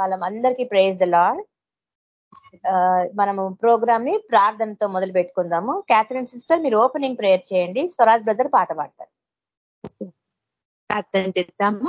కాలం అందరికీ praise the Lord మనము ప్రోగ్రామ్ని ప్రార్థనతో మొదలు పెట్టుకుందాము. క్యాథరిన్ సిస్టర్ మీరు ఓపెనింగ్ ప్రేయర్ చేయండి. స్వరాజ్ బ్రదర్ పాట పాడతారు. ప్రార్థన చేద్దాము.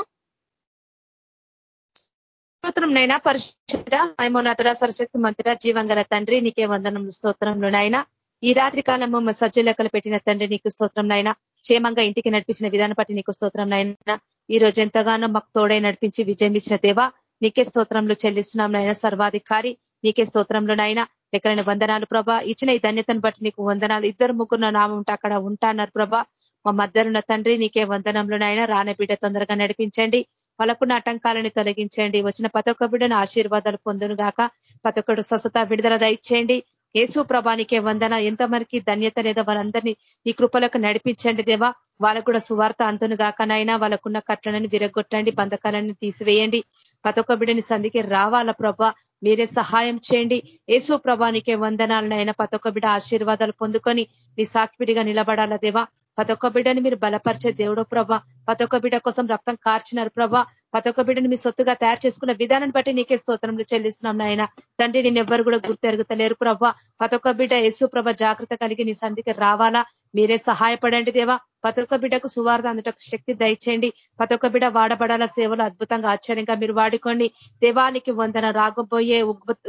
స్తోత్రం నైనా పరిశుద్ధ మైమోనాథుడ సరశక్తి మంత్ర జీవంగల తండ్రి నీకే వందనం స్తోత్రంలో నాయన. ఈ రాత్రి కాలము సజ్జలెక్కలు పెట్టిన తండ్రి నీకు స్తోత్రం నాయన. క్షేమంగా ఇంటికి నడిపించిన విధానం బట్టి నీకు స్తోత్రం నాయన. ఈ రోజు ఎంతగానో మాకు తోడై నడిపించి విజయం ఇచ్చిన దేవా నీకే స్తోత్రంలో చెల్లిస్తున్నాం నాయన సర్వాధికారి. నీకే స్తోత్రంలో నాయన. ఎక్కడైన వందనాలు ప్రభా. ఇచ్చిన ఈ ధన్యతను బట్టి నీకు వందనాలు. ఇద్దరు ముగ్గురు నామం ఉంటే అక్కడ ఉంటాన్నారు ప్రభా. మా మద్దరున్న తండ్రి నీకే వందనంలో నాయన. రాన బిడ్డ తొందరగా నడిపించండి. వాళ్ళకున్న ఆటంకాలని తొలగించండి. వచ్చిన పతొక్క బిడ్డను ఆశీర్వాదాలు పొందును గాక పతొక్కడు స్వస్థత విడుదల దయచేయండి. యేసు ప్రభానికే వందన. ఎంతమందికి ధన్యత లేదా వారందరినీ ఈ కృపలకు నడిపించండి దేవా. వాళ్ళకు కూడా సువార్త అంతును కాకనైనా వాళ్ళకున్న కట్లనని విరగొట్టండి బంధకాలని తీసివేయండి. ప్రతి ఒక్క బిడ్డని సంధికి రావాల ప్రభ. మీరే సహాయం చేయండి. యేసు ప్రభానికే వందనాలనైనా ప్రతి ఒక్క బిడ్డ ఆశీర్వాదాలు పొందుకొని నీ సాక్షిడిగా నిలబడాల దేవా. ప్రతి ఒక్క బిడ్డని మీరు బలపరిచే దేవుడు ప్రభా. ప్రతి ఒక్క బిడ్డ కోసం రక్తం కార్చినారు ప్రభా. ప్రతి ఒక్క బిడ్డని మీ సొత్తుగా తయారు చేసుకున్న విధానాన్ని బట్టి నీకే స్తోత్రంలో చెల్లిస్తున్నాం నాయన. తండ్రి నేను ఎవ్వరు కూడా గుర్తెరుగుతలేరు ప్రభ. ప్రతి ఒక్క బిడ్డ యేసు ప్రభ జాగ్రత్త కలిగి నీ సంధికి రావాలా? మీరే సహాయపడండి దేవా. ప్రతి ఒక్క బిడ్డకు సువార్త అందుటకు శక్తి దయచేయండి. ప్రతి ఒక్క బిడ్డ వాడబడాల సేవలు అద్భుతంగా ఆశ్చర్యంగా మీరు వాడుకోండి. దేవానికి వందన రాగబోయే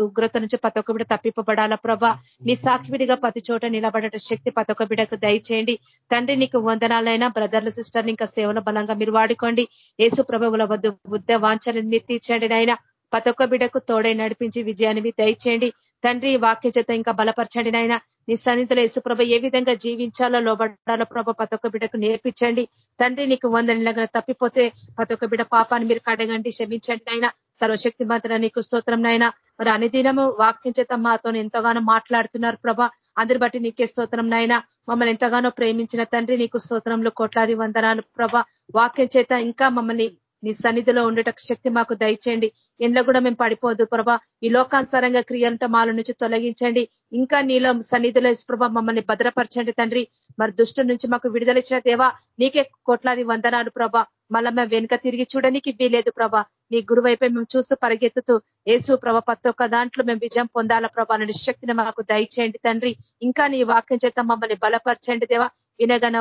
ఉగ్రత నుంచి ప్రతి ఒక్క బిడ్డ తప్పిపబడాల ప్రభా? నీ సాక్షివిడిగా ప్రతి చోట నిలబడట శక్తి ప్రతి ఒక్క బిడ్డకు దయచేయండి. తండ్రి నీకు వందనాలైనా. బ్రదర్లు సిస్టర్ ఇంకా సేవల బలంగా మీరు వాడుకోండి. యేసు ప్రభువుల వద్దు బుద్ధ వాంఛలను నిర్తీర్చండి నాయన. పతొక్క బిడకు తోడై నడిపించి విజయాన్ని దయచేయండి. తండ్రి వాక్య చేత ఇంకా బలపరచండి నాయన. నీ సన్నిధిలో యేసుప్రభ ఏ విధంగా జీవించాలో లోబడాలో ప్రభ పతొక్క ఒక్క నేర్పించండి. తండ్రి నీకు వందనగా తప్పిపోతే పతొక్క బిడ పాపాన్ని మీరు కడగండి క్షమించండి నాయన. సర్వశక్తి మాత్రం నీకు స్తోత్రం నాయన. మరి అనుదినము వాక్యం చేత మాతో ఎంతగానో మాట్లాడుతున్నారు ప్రభ. అందరి బట్టి నీకే స్తోత్రం నాయన. మమ్మల్ని ఎంతగానో ప్రేమించిన తండ్రి నీకు స్తోత్రంలో కోట్లాది వందనాలు ప్రభ. వాక్యం చేత ఇంకా మమ్మల్ని నీ సన్నిధిలో ఉండేట శక్తి మాకు దయచేయండి. ఎండ్లో కూడా మేము పడిపోదు ప్రభా. ఈ లోకానుసారంగా క్రియలంట మాల నుంచి తొలగించండి. ఇంకా నీలో సన్నిధిలో ప్రభా మమ్మల్ని భద్రపరచండి తండ్రి. మరి దుష్టు నుంచి మాకు విడుదల ఇచ్చిన దేవా నీకే కోట్లాది వందనాలు ప్రభా. మళ్ళా మేము వెనుక తిరిగి చూడడానికి వీలేదు ప్రభా. నీ గురువైపై మేము చూస్తూ పరిగెత్తుతూ ఏసు ప్రభ ప్రతి ఒక్క దాంట్లో మేము విజయం పొందాల ప్రభా శక్తిని మాకు దయచేయండి తండ్రి. ఇంకా నీ వాక్యం చేత మమ్మల్ని బలపరచండి దేవా. వినగన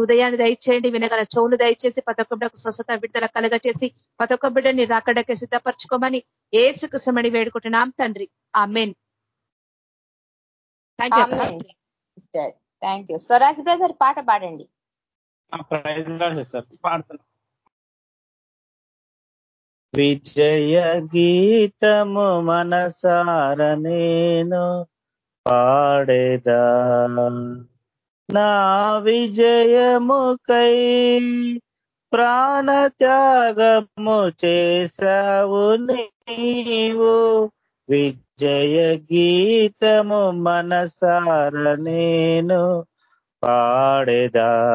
ఉదయాన్ని దయచేయండి వినగల చౌలు దయచేసి బిడ్డకు స్వస్థత విడుదల కలగ చేసి ప్రతి ఒక్క బిడ్డని రాకడకి సిద్ధపరచుకోమని ఏసుకృష్ణమణి వేడుకుంటున్నాం తండ్రి. Amen thank you Swaraj brother పాట పాడండి. విజయ గీతము మనసార నేను పాడేదా? నా విజయముకై ప్రాణత్యాగము చేశావు నీవు. విజయ గీతము మనసార నేను పాడేదా.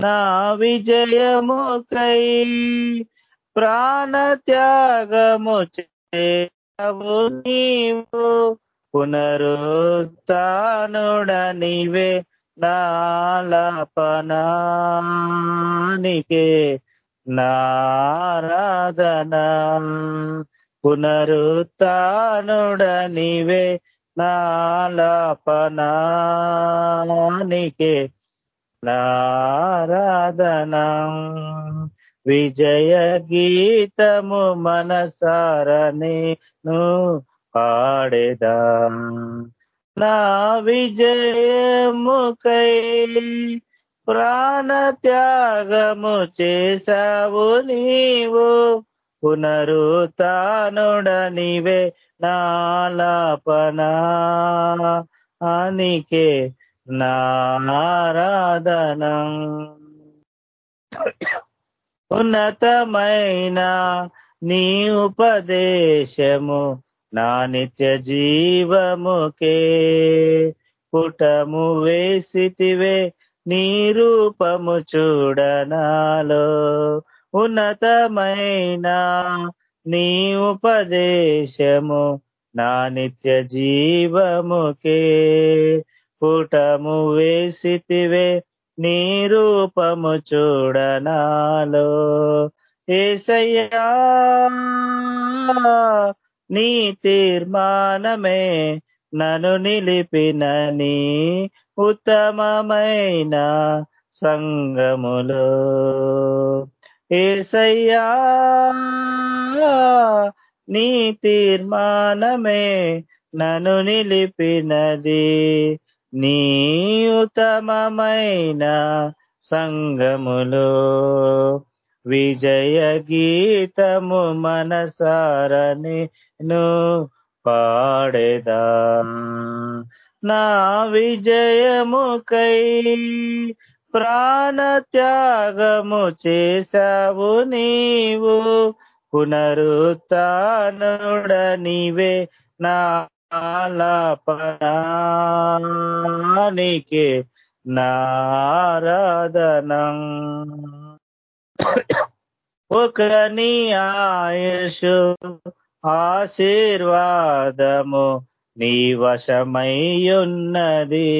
నా విజయముకై ప్రాణత్యాగము చేశావు నీవు. పునరుత్నుడనివే నాలపనానికే నారాధన పునరుత్డనివే నాలపనానికే నారాధన విజయ గీతము మనసారనే ను పాడేదా నా విజయముకై ప్రాణ త్యాగము చేశావు నీవు. పునరుతానుడనివే నాలాపనా అనికే నారాధనం ఉన్నతమైన నీ ఉపదేశము నా నిత్య జీవముకే పుటము వేసితివే నీ రూపము చూడనాలో ఉన్నతమైన నీ ఉపదేశము నా నిత్య జీవముకే పుటము వేసితివే నీ రూపము చూడనాలో. ఏసయ్యా నీ తీర్మానమే నన్ను నిలిపినని ఉత్తమమైన సంగములో. ఏసయ్యా నీ తీర్మానమే నను నిలిపినది నీ ఉత్తమమైన సంగములో. విజయ గీతము మనసారని ను పాడేదా. నా విజయముకై ప్రాణ త్యాగము చేశావు నీవు. పునరుత్డనివే నీవే నాలాపనానికే నారాధనం ఒక నీ ఆయుషు ఆశీర్వాదము నీ వశమయ్యున్నది.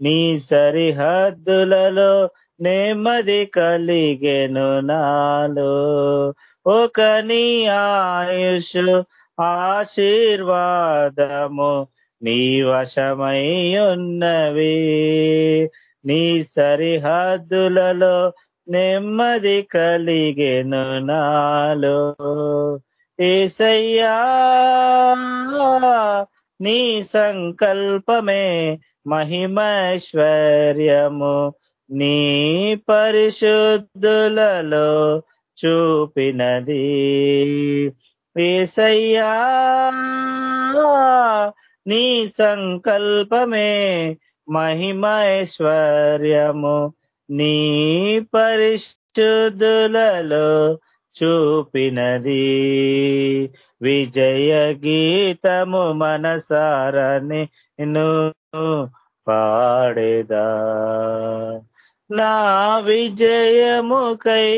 నీ సరిహద్దులలో నెమ్మది కలిగెను నాలో. ఒక నీ ఆయుష్ ఆశీర్వాదము నీ వశమయ్యున్నవి. నీ సరిహద్దులలో నెమ్మది కలిగెను నాలో. ఏసయ్యా నీ సంకల్పమే మహిమైశ్వర్యము. నీ పరిశుద్ధులలో చూపినది. ఏసయ్యా నీ సంకల్పమే మహిమైశ్వర్యము. నీ పరిశుద్ధులలో చూపినది. విజయ గీతము మనసారని పాడేదా. నా విజయముకై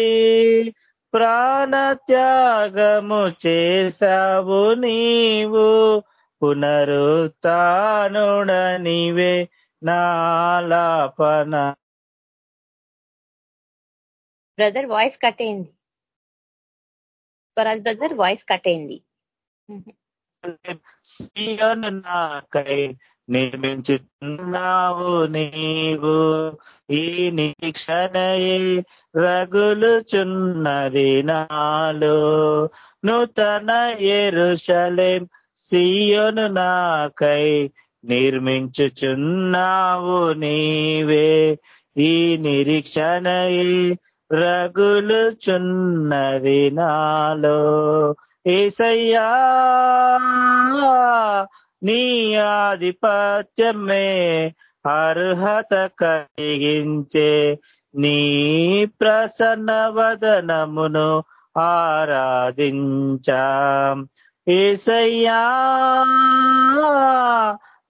ప్రాణత్యాగము చేశావు నీవు. పునరుత్నుడనివే నీవే బ్రదర్ వాయిస్ కట్ అయింది. స్వరాజ్ బ్రదర్ వాయిస్ కట్ అయింది. నాకై నిర్మించుతున్నావు నీవు. ఈ నిరీక్షణయే రగులుచున్నది నాలో. నూతన ఎరుషలేం సీయోను నాకై నిర్మించుచున్నావు నీవే. ఈ నిరీక్షణయే రగులు చున్నది నాలో ఏసయ్యా నీ ఆధిపత్యమే అర్హత కలిగించే నీ ప్రసన్న వదనమును ఆరాధించాం. ఏసయ్యా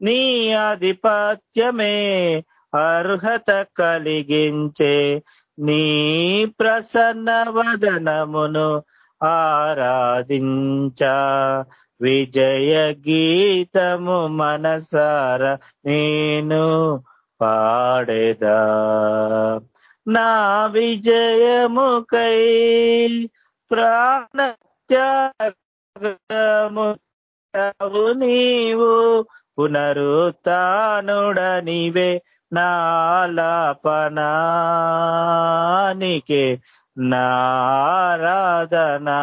నీ ఆధిపత్యమే అర్హత కలిగించే నీ ప్రసన్న వదనమును ఆరాధించ. విజయ గీతము మనసార నేను పాడేదా. నా విజయముకై ప్రాణత్యాగము నీవు పునరుతానుడనివే నాలాపనానికే నారాధనా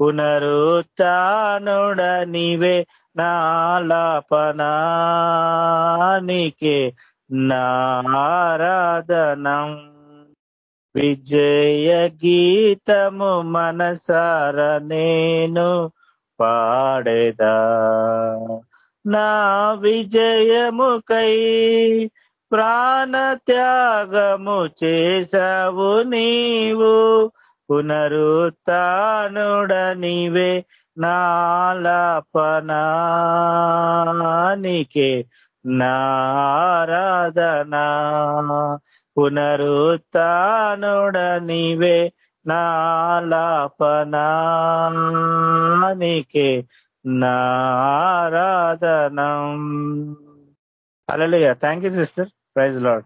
పునరుత్నుడ నీవే నాలాపనానికే నారాధనం. విజయ గీతము మనసార నేను పాడేదా. నా విజయముకై ప్రాణ త్యాగము చేశావు నీవు. పునరుత్డనివే నాలపనానికే నారాధనా పునరుత్డనివే నాలపనానికే నారాధనం. Hallelujah thank you sister praise Lord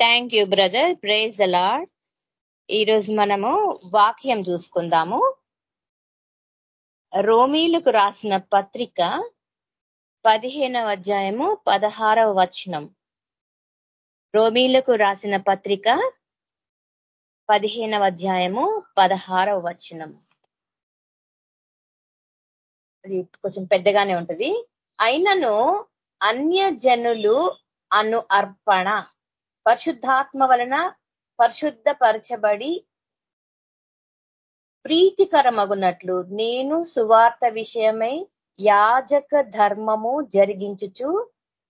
thank you brother praise the Lord ఈరోజు మనము వాక్యం చూసుకుందాము. రోమీలకు రాసిన పత్రిక పదిహేనవ అధ్యాయము పదహారవ వచనం. రోమీలకు రాసిన పత్రిక పదిహేనవ అధ్యాయము పదహారవ వచనం. అది కొంచెం పెద్దగానే ఉంటది. అయినను అన్య జనులు అను అర్పణ. పరిశుద్ధాత్మ వలన పరిశుద్ధపరచబడి ప్రీతికరమగునట్లు నేను సువార్త విషయమై యాజక ధర్మము జరిగించుచు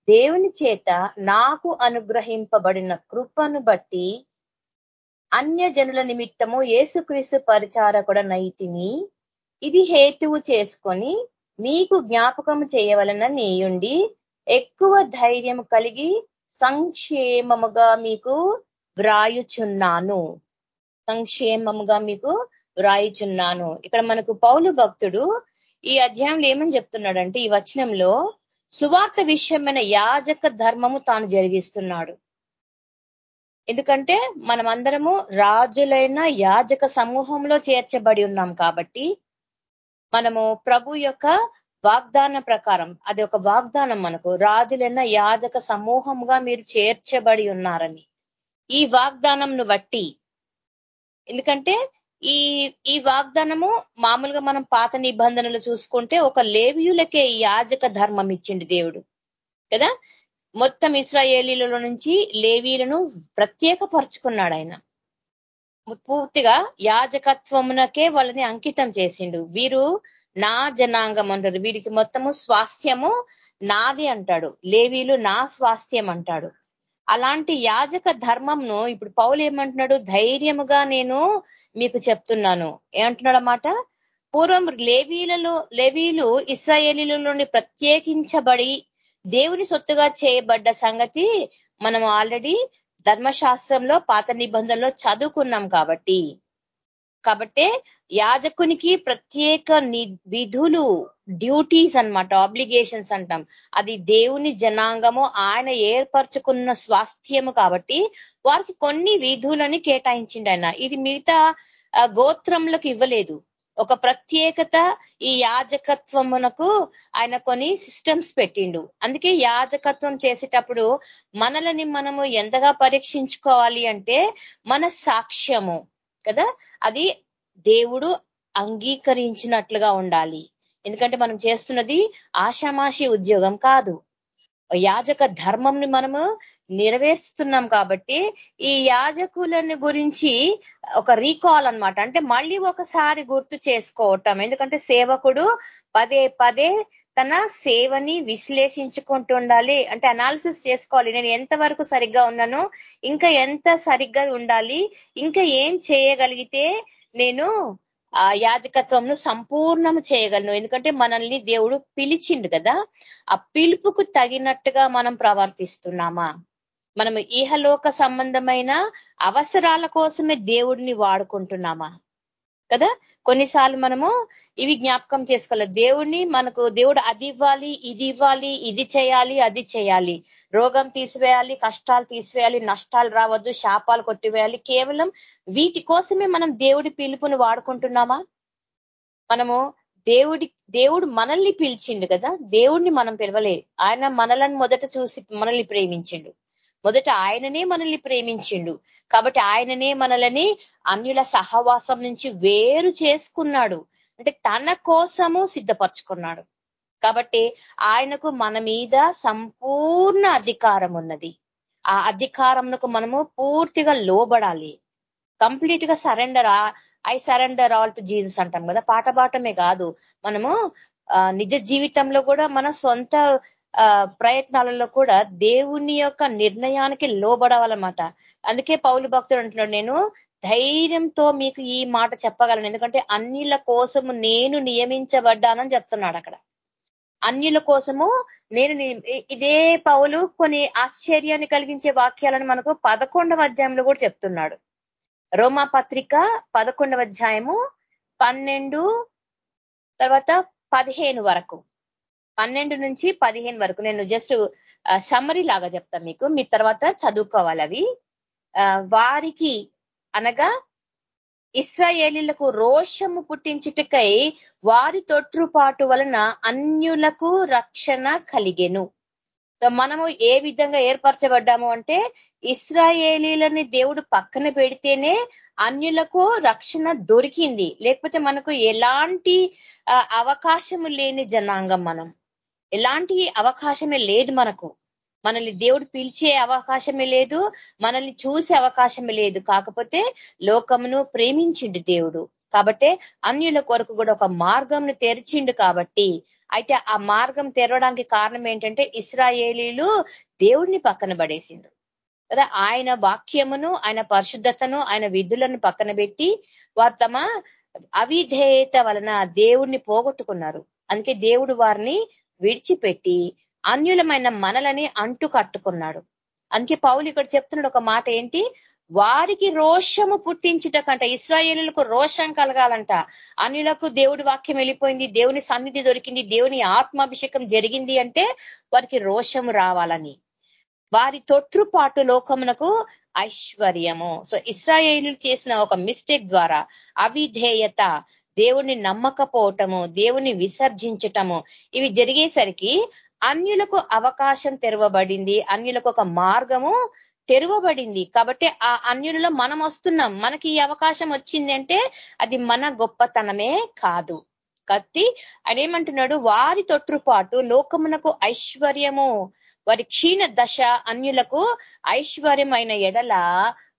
దేవుని చేత నాకు అనుగ్రహింపబడిన కృపను బట్టి అన్య జనుల నిమిత్తము ఏసుక్రీస్తు పరిచారకుడ నైతిని ఇది హేతువు చేసుకొని మీకు జ్ఞాపకము చేయవలన నేయుండి ఎక్కువ ధైర్యం కలిగి సంక్షేమముగా మీకు వ్రాయుచున్నాను. సంక్షేమముగా మీకు వ్రాయుచున్నాను. ఇక్కడ మనకు పౌలు భక్తుడు ఈ అధ్యాయంలో ఏమని చెప్తున్నాడంటే ఈ వచనంలో సువార్త విషయమైన యాజక ధర్మము తాను జరిగిస్తున్నాడు. ఎందుకంటే మనమందరము రాజులైన యాజక సమూహంలో చేర్చబడి ఉన్నాం కాబట్టి మనము ప్రభు యొక్క వాగ్దాన ప్రకారం అది ఒక వాగ్దానం మనకు. రాజులైన యాజక సమూహంగా మీరు చేర్చబడి ఉన్నారని. ఈ వాగ్దానంను బట్టి ఎందుకంటే ఈ ఈ వాగ్దానము మామూలుగా మనం పాత నిబంధనలు చూసుకుంటే ఒక లేవియులకే యాజక ధర్మం ఇచ్చింది దేవుడు. కదా? మొత్తం ఇస్రాయేలీల నుంచి లేవీలను ప్రత్యేకపరుచుకున్నాడు ఆయన. పూర్తిగా యాజకత్వమునకే వాళ్ళని అంకితం చేసిండు. వీరు నా జనాంగం అంటారు. వీరికి మొత్తము స్వాస్థ్యము నాది అంటాడు. లేవీలు నా స్వాస్థ్యం అంటాడు. అలాంటి యాజక ధర్మంను ఇప్పుడు పౌలు ఏమంటున్నాడు? ధైర్యముగా నేను మీకు చెప్తున్నాను. ఏమంటున్నాడు అన్నమాట పూర్వం లేవీలలో లేవీలు ఇస్రాయేలీలలోని ప్రత్యేకించబడి దేవుని సొత్తుగా చేయబడ్డ సంగతి మనం ఆల్రెడీ ధర్మశాస్త్రంలో పాత నిబంధనలో చదువుకున్నాం కాబట్టి. కాబట్టే యాజకునికి ప్రత్యేక విధులు డ్యూటీస్ అనమాట ఆబ్లిగేషన్స్ అంటాం. అది దేవుని జనాంగము ఆయన ఏర్పరచుకున్న స్వాస్థ్యము కాబట్టి వారికి కొన్ని విధులని కేటాయించిండు ఆయన. ఇది మిగతా గోత్రములకు ఇవ్వలేదు. ఒక ప్రత్యేకత ఈ యాజకత్వమునకు ఆయన కొన్ని సిస్టమ్స్ పెట్టిండు. అందుకే యాజకత్వం చేసేటప్పుడు మనలని మనము ఎంతగా పరీక్షించుకోవాలి అంటే మన సాక్ష్యము కదా? అది దేవుడు అంగీకరించినట్లుగా ఉండాలి. ఎందుకంటే మనం చేస్తున్నది ఆషామాషి ఉద్యోగం కాదు. యాజక ధర్మంని మనము నెరవేరుస్తున్నాం కాబట్టి ఈ యాజకులని గురించి ఒక రీకాల్ అనమాట అంటే మళ్ళీ ఒకసారి గుర్తు చేసుకోవటం. ఎందుకంటే సేవకుడు పదే పదే తన సేవని విశ్లేషించుకుంటూ ఉండాలి అంటే అనాలిసిస్ చేసుకోవాలి. నేను ఎంతవరకు సరిగ్గా ఉన్నాను? ఇంకా ఎంత సరిగ్గా ఉండాలి? ఇంకా ఏం చేయగలిగితే నేను ఆ యాజకత్వంను సంపూర్ణము చేయగలను. ఎందుకంటే మనల్ని దేవుడు పిలిచిండు కదా. ఆ పిలుపుకు తగినట్టుగా మనం ప్రవర్తిస్తున్నామా? మనం ఈహలోక సంబంధమైన అవసరాల కోసమే దేవుడిని వాడుకుంటున్నామా? కదా? కొన్నిసార్లు మనము ఇవి జ్ఞాపకం చేసుకోవాలి. దేవుడిని మనకు దేవుడు అది ఇవ్వాలి ఇది ఇవ్వాలి ఇది చేయాలి అది చేయాలి. రోగం తీసివేయాలి కష్టాలు తీసివేయాలి నష్టాలు రావద్దు శాపాలు కొట్టివేయాలి. కేవలం వీటి కోసమే మనం దేవుడి పిలుపుని వాడుకుంటున్నామా? మనము దేవుడి దేవుడు మనల్ని పిలిచిండు కదా? దేవుడిని మనం పిలవలే. ఆయన మనలను మొదట చూసి మనల్ని ప్రేమించిండు. మొదట ఆయననే మనల్ని ప్రేమించిండు. కాబట్టి ఆయననే మనల్ని అన్యుల సహవాసం నుంచి వేరు చేసుకున్నాడు. అంటే తన కోసము సిద్ధపరచుకున్నాడు. కాబట్టి ఆయనకు మన మీద సంపూర్ణ అధికారం ఉన్నది. ఆ అధికారంకు మనము పూర్తిగా లోబడాలి. కంప్లీట్గా surrender I surrender all to Jesus అంటాం కదా. పాట పాటమే కాదు. మనము నిజ జీవితంలో కూడా మన సొంత ప్రయత్నాలలో కూడా దేవుని యొక్క నిర్ణయానికి లోబడవాలన్నమాట. అందుకే పౌలు భక్తుడు అంటున్నాడు నేను ధైర్యంతో మీకు ఈ మాట చెప్పగలను. ఎందుకంటే అన్నిల కోసము నేను నియమించబడ్డానని చెప్తున్నాడు అక్కడ. అన్యుల కోసము నేను ఇదే పౌలు కొన్ని ఆశ్చర్యాన్ని కలిగించే వాక్యాలను మనకు పదకొండవ అధ్యాయంలో కూడా చెప్తున్నాడు. రోమా పత్రిక పదకొండవ అధ్యాయము పన్నెండు తర్వాత పదిహేను వరకు. పన్నెండు నుంచి పదిహేను వరకు. నేను జస్ట్ సమ్మరీ లాగా చెప్తాను మీకు. మీ తర్వాత చదువుకోవాలి అవి. వారికి అనగా ఇస్రాయేలీలకు రోషము పుట్టించుటకై వారి తొట్టుపాటు వలన అన్యులకు రక్షణ కలిగెను. మనము ఏ విధంగా ఏర్పరచబడ్డాము అంటే ఇస్రాయేలీలని దేవుడు పక్కన పెడితేనే అన్యులకు రక్షణ దొరికింది. లేకపోతే మనకు ఎలాంటి అవకాశము లేని జనాంగం మనం. ఎలాంటి అవకాశమే లేదు మనకు. మనల్ని దేవుడు పిలిచే అవకాశమే లేదు మనల్ని చూసే అవకాశమే లేదు. కాకపోతే లోకమును ప్రేమించిండు దేవుడు. కాబట్టి అన్యుల కొరకు కూడా ఒక మార్గంను తెరిచిండు కాబట్టి. అయితే ఆ మార్గం తెరవడానికి కారణం ఏంటంటే ఇస్రాయేలీలు దేవుడిని పక్కన పడేసిండ్రు. కదా ఆయన వాక్యమును ఆయన పరిశుద్ధతను ఆయన విధులను పక్కన పెట్టి వారు తమ అవిధేయత వలన దేవుడిని పోగొట్టుకున్నారు. అందుకే దేవుడు వారిని విడిచిపెట్టి అన్యులమైన మనలని అంటు కట్టుకున్నాడు అందుకే పౌలు ఇక్కడ చెప్తున్నాడు ఒక మాట ఏంటి? వారికి రోషము పుట్టించుటకంట ఇస్రాయేలులకు రోషం కలగాలంట. అన్యులకు దేవుడి వాక్యం వెళ్ళిపోయింది దేవుని సన్నిధి దొరికింది దేవుని ఆత్మాభిషేకం జరిగింది అంటే వారికి రోషము రావాలని. వారి తొట్టుపాటు లోకమునకు ఐశ్వర్యము. సో ఇస్రాయేలు చేసిన ఒక మిస్టేక్ ద్వారా అవిధేయత దేవుణ్ణి నమ్మకపోవటము దేవుణ్ణి విసర్జించటము ఇవి జరిగేసరికి అన్యులకు అవకాశం తెరవబడింది అన్యులకు ఒక మార్గము తెరవబడింది. కాబట్టి ఆ అన్యులలో మనం వస్తున్నాం. మనకి ఈ అవకాశం వచ్చిందంటే అది మన గొప్పతనమే కాదు. కత్తి ఆయన ఏమంటున్నాడు? వారి తొట్టుపాటు లోకమునకు ఐశ్వర్యము వారి క్షీణ దశ అన్యులకు ఐశ్వర్యమైన ఎడల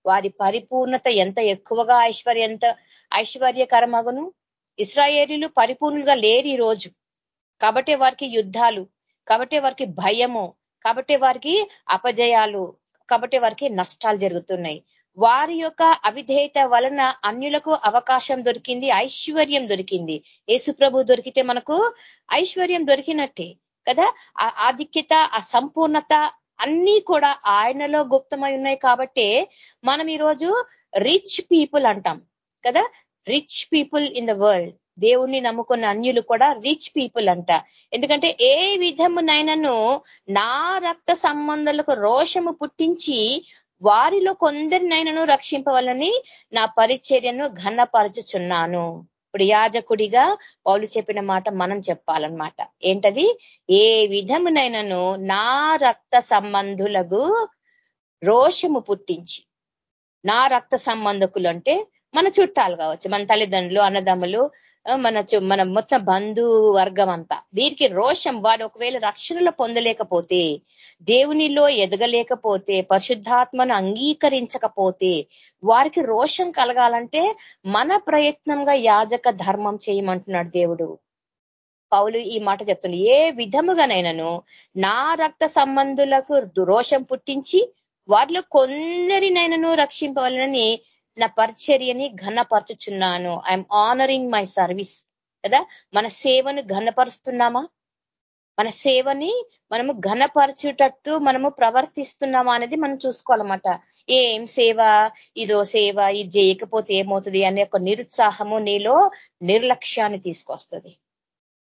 వారి పరిపూర్ణత ఎంత ఎక్కువగా ఐశ్వర్యంత ఐశ్వర్యకరమగును? ఇస్రాయేలీలు పరిపూర్ణులుగా లేరు ఈ రోజు. కాబట్టి వారికి యుద్ధాలు కాబట్టి వారికి భయము కాబట్టి వారికి అపజయాలు కాబట్టి వారికి నష్టాలు జరుగుతున్నాయి. వారి యొక్క అవిధేయత వలన అన్యులకు అవకాశం దొరికింది ఐశ్వర్యం దొరికింది. యేసు ప్రభు దొరికితే మనకు ఐశ్వర్యం దొరికినట్టే కదా? ఆ ఆధిక్యత ఆ సంపూర్ణత అన్నీ కూడా ఆయనలో గుప్తమై ఉన్నాయి కాబట్టే మనం ఈరోజు రిచ్ పీపుల్ అంటాం కదా? Rich people in the world దేవుణ్ణి నమ్ముకున్న అన్యులు కూడా రిచ్ పీపుల్ అంట. ఎందుకంటే ఏ విధమునైనాను నా రక్త సంబంధాలకు రోషము పుట్టించి వారిలో కొందరినైనాను రక్షింపవాలని నా పరిచర్యను ఘనపరచుచున్నాను. ఇప్పుడు యాజకుడిగా పౌలు చెప్పిన మాట మనం చెప్పాలన్నమాట. ఏంటది? ఏ విధమునైనాను నా రక్త సంబంధులకు రోషము పుట్టించి. నా రక్త సంబంధకులు అంటే మన చుట్టాలు కావచ్చు మన తల్లిదండ్రులు అన్నదమ్ములు మన మన మొత్తం బంధు వర్గం అంతా. వీరికి రోషం వాడు ఒకవేళ రక్షణలో పొందలేకపోతే దేవునిలో ఎదగలేకపోతే పరిశుద్ధాత్మను అంగీకరించకపోతే వారికి రోషం కలగాలంటే మన ప్రయత్నంగా యాజక ధర్మం చేయమంటున్నాడు దేవుడు. పౌలు ఈ మాట చెప్తున్నాడు ఏ విధముగానైనాను నా రక్త సంబంధులకు రోషం పుట్టించి వారిలో కొందరినైనాను రక్షింపవాలని నా పరిచర్యని ఘనపరచుచున్నాను. ఐఎమ్ ఆనరింగ్ మై సర్వీస్ కదా? మన సేవను ఘనపరుస్తున్నామా? మన సేవని మనము ఘనపరచుటట్టు మనము ప్రవర్తిస్తున్నామా అనేది మనం చూసుకోవాలన్నమాట. ఏం సేవ? ఇదో సేవ ఇది చేయకపోతే ఏమవుతుంది అనే ఒక నిరుత్సాహము నీలో నిర్లక్ష్యాన్ని తీసుకొస్తుంది.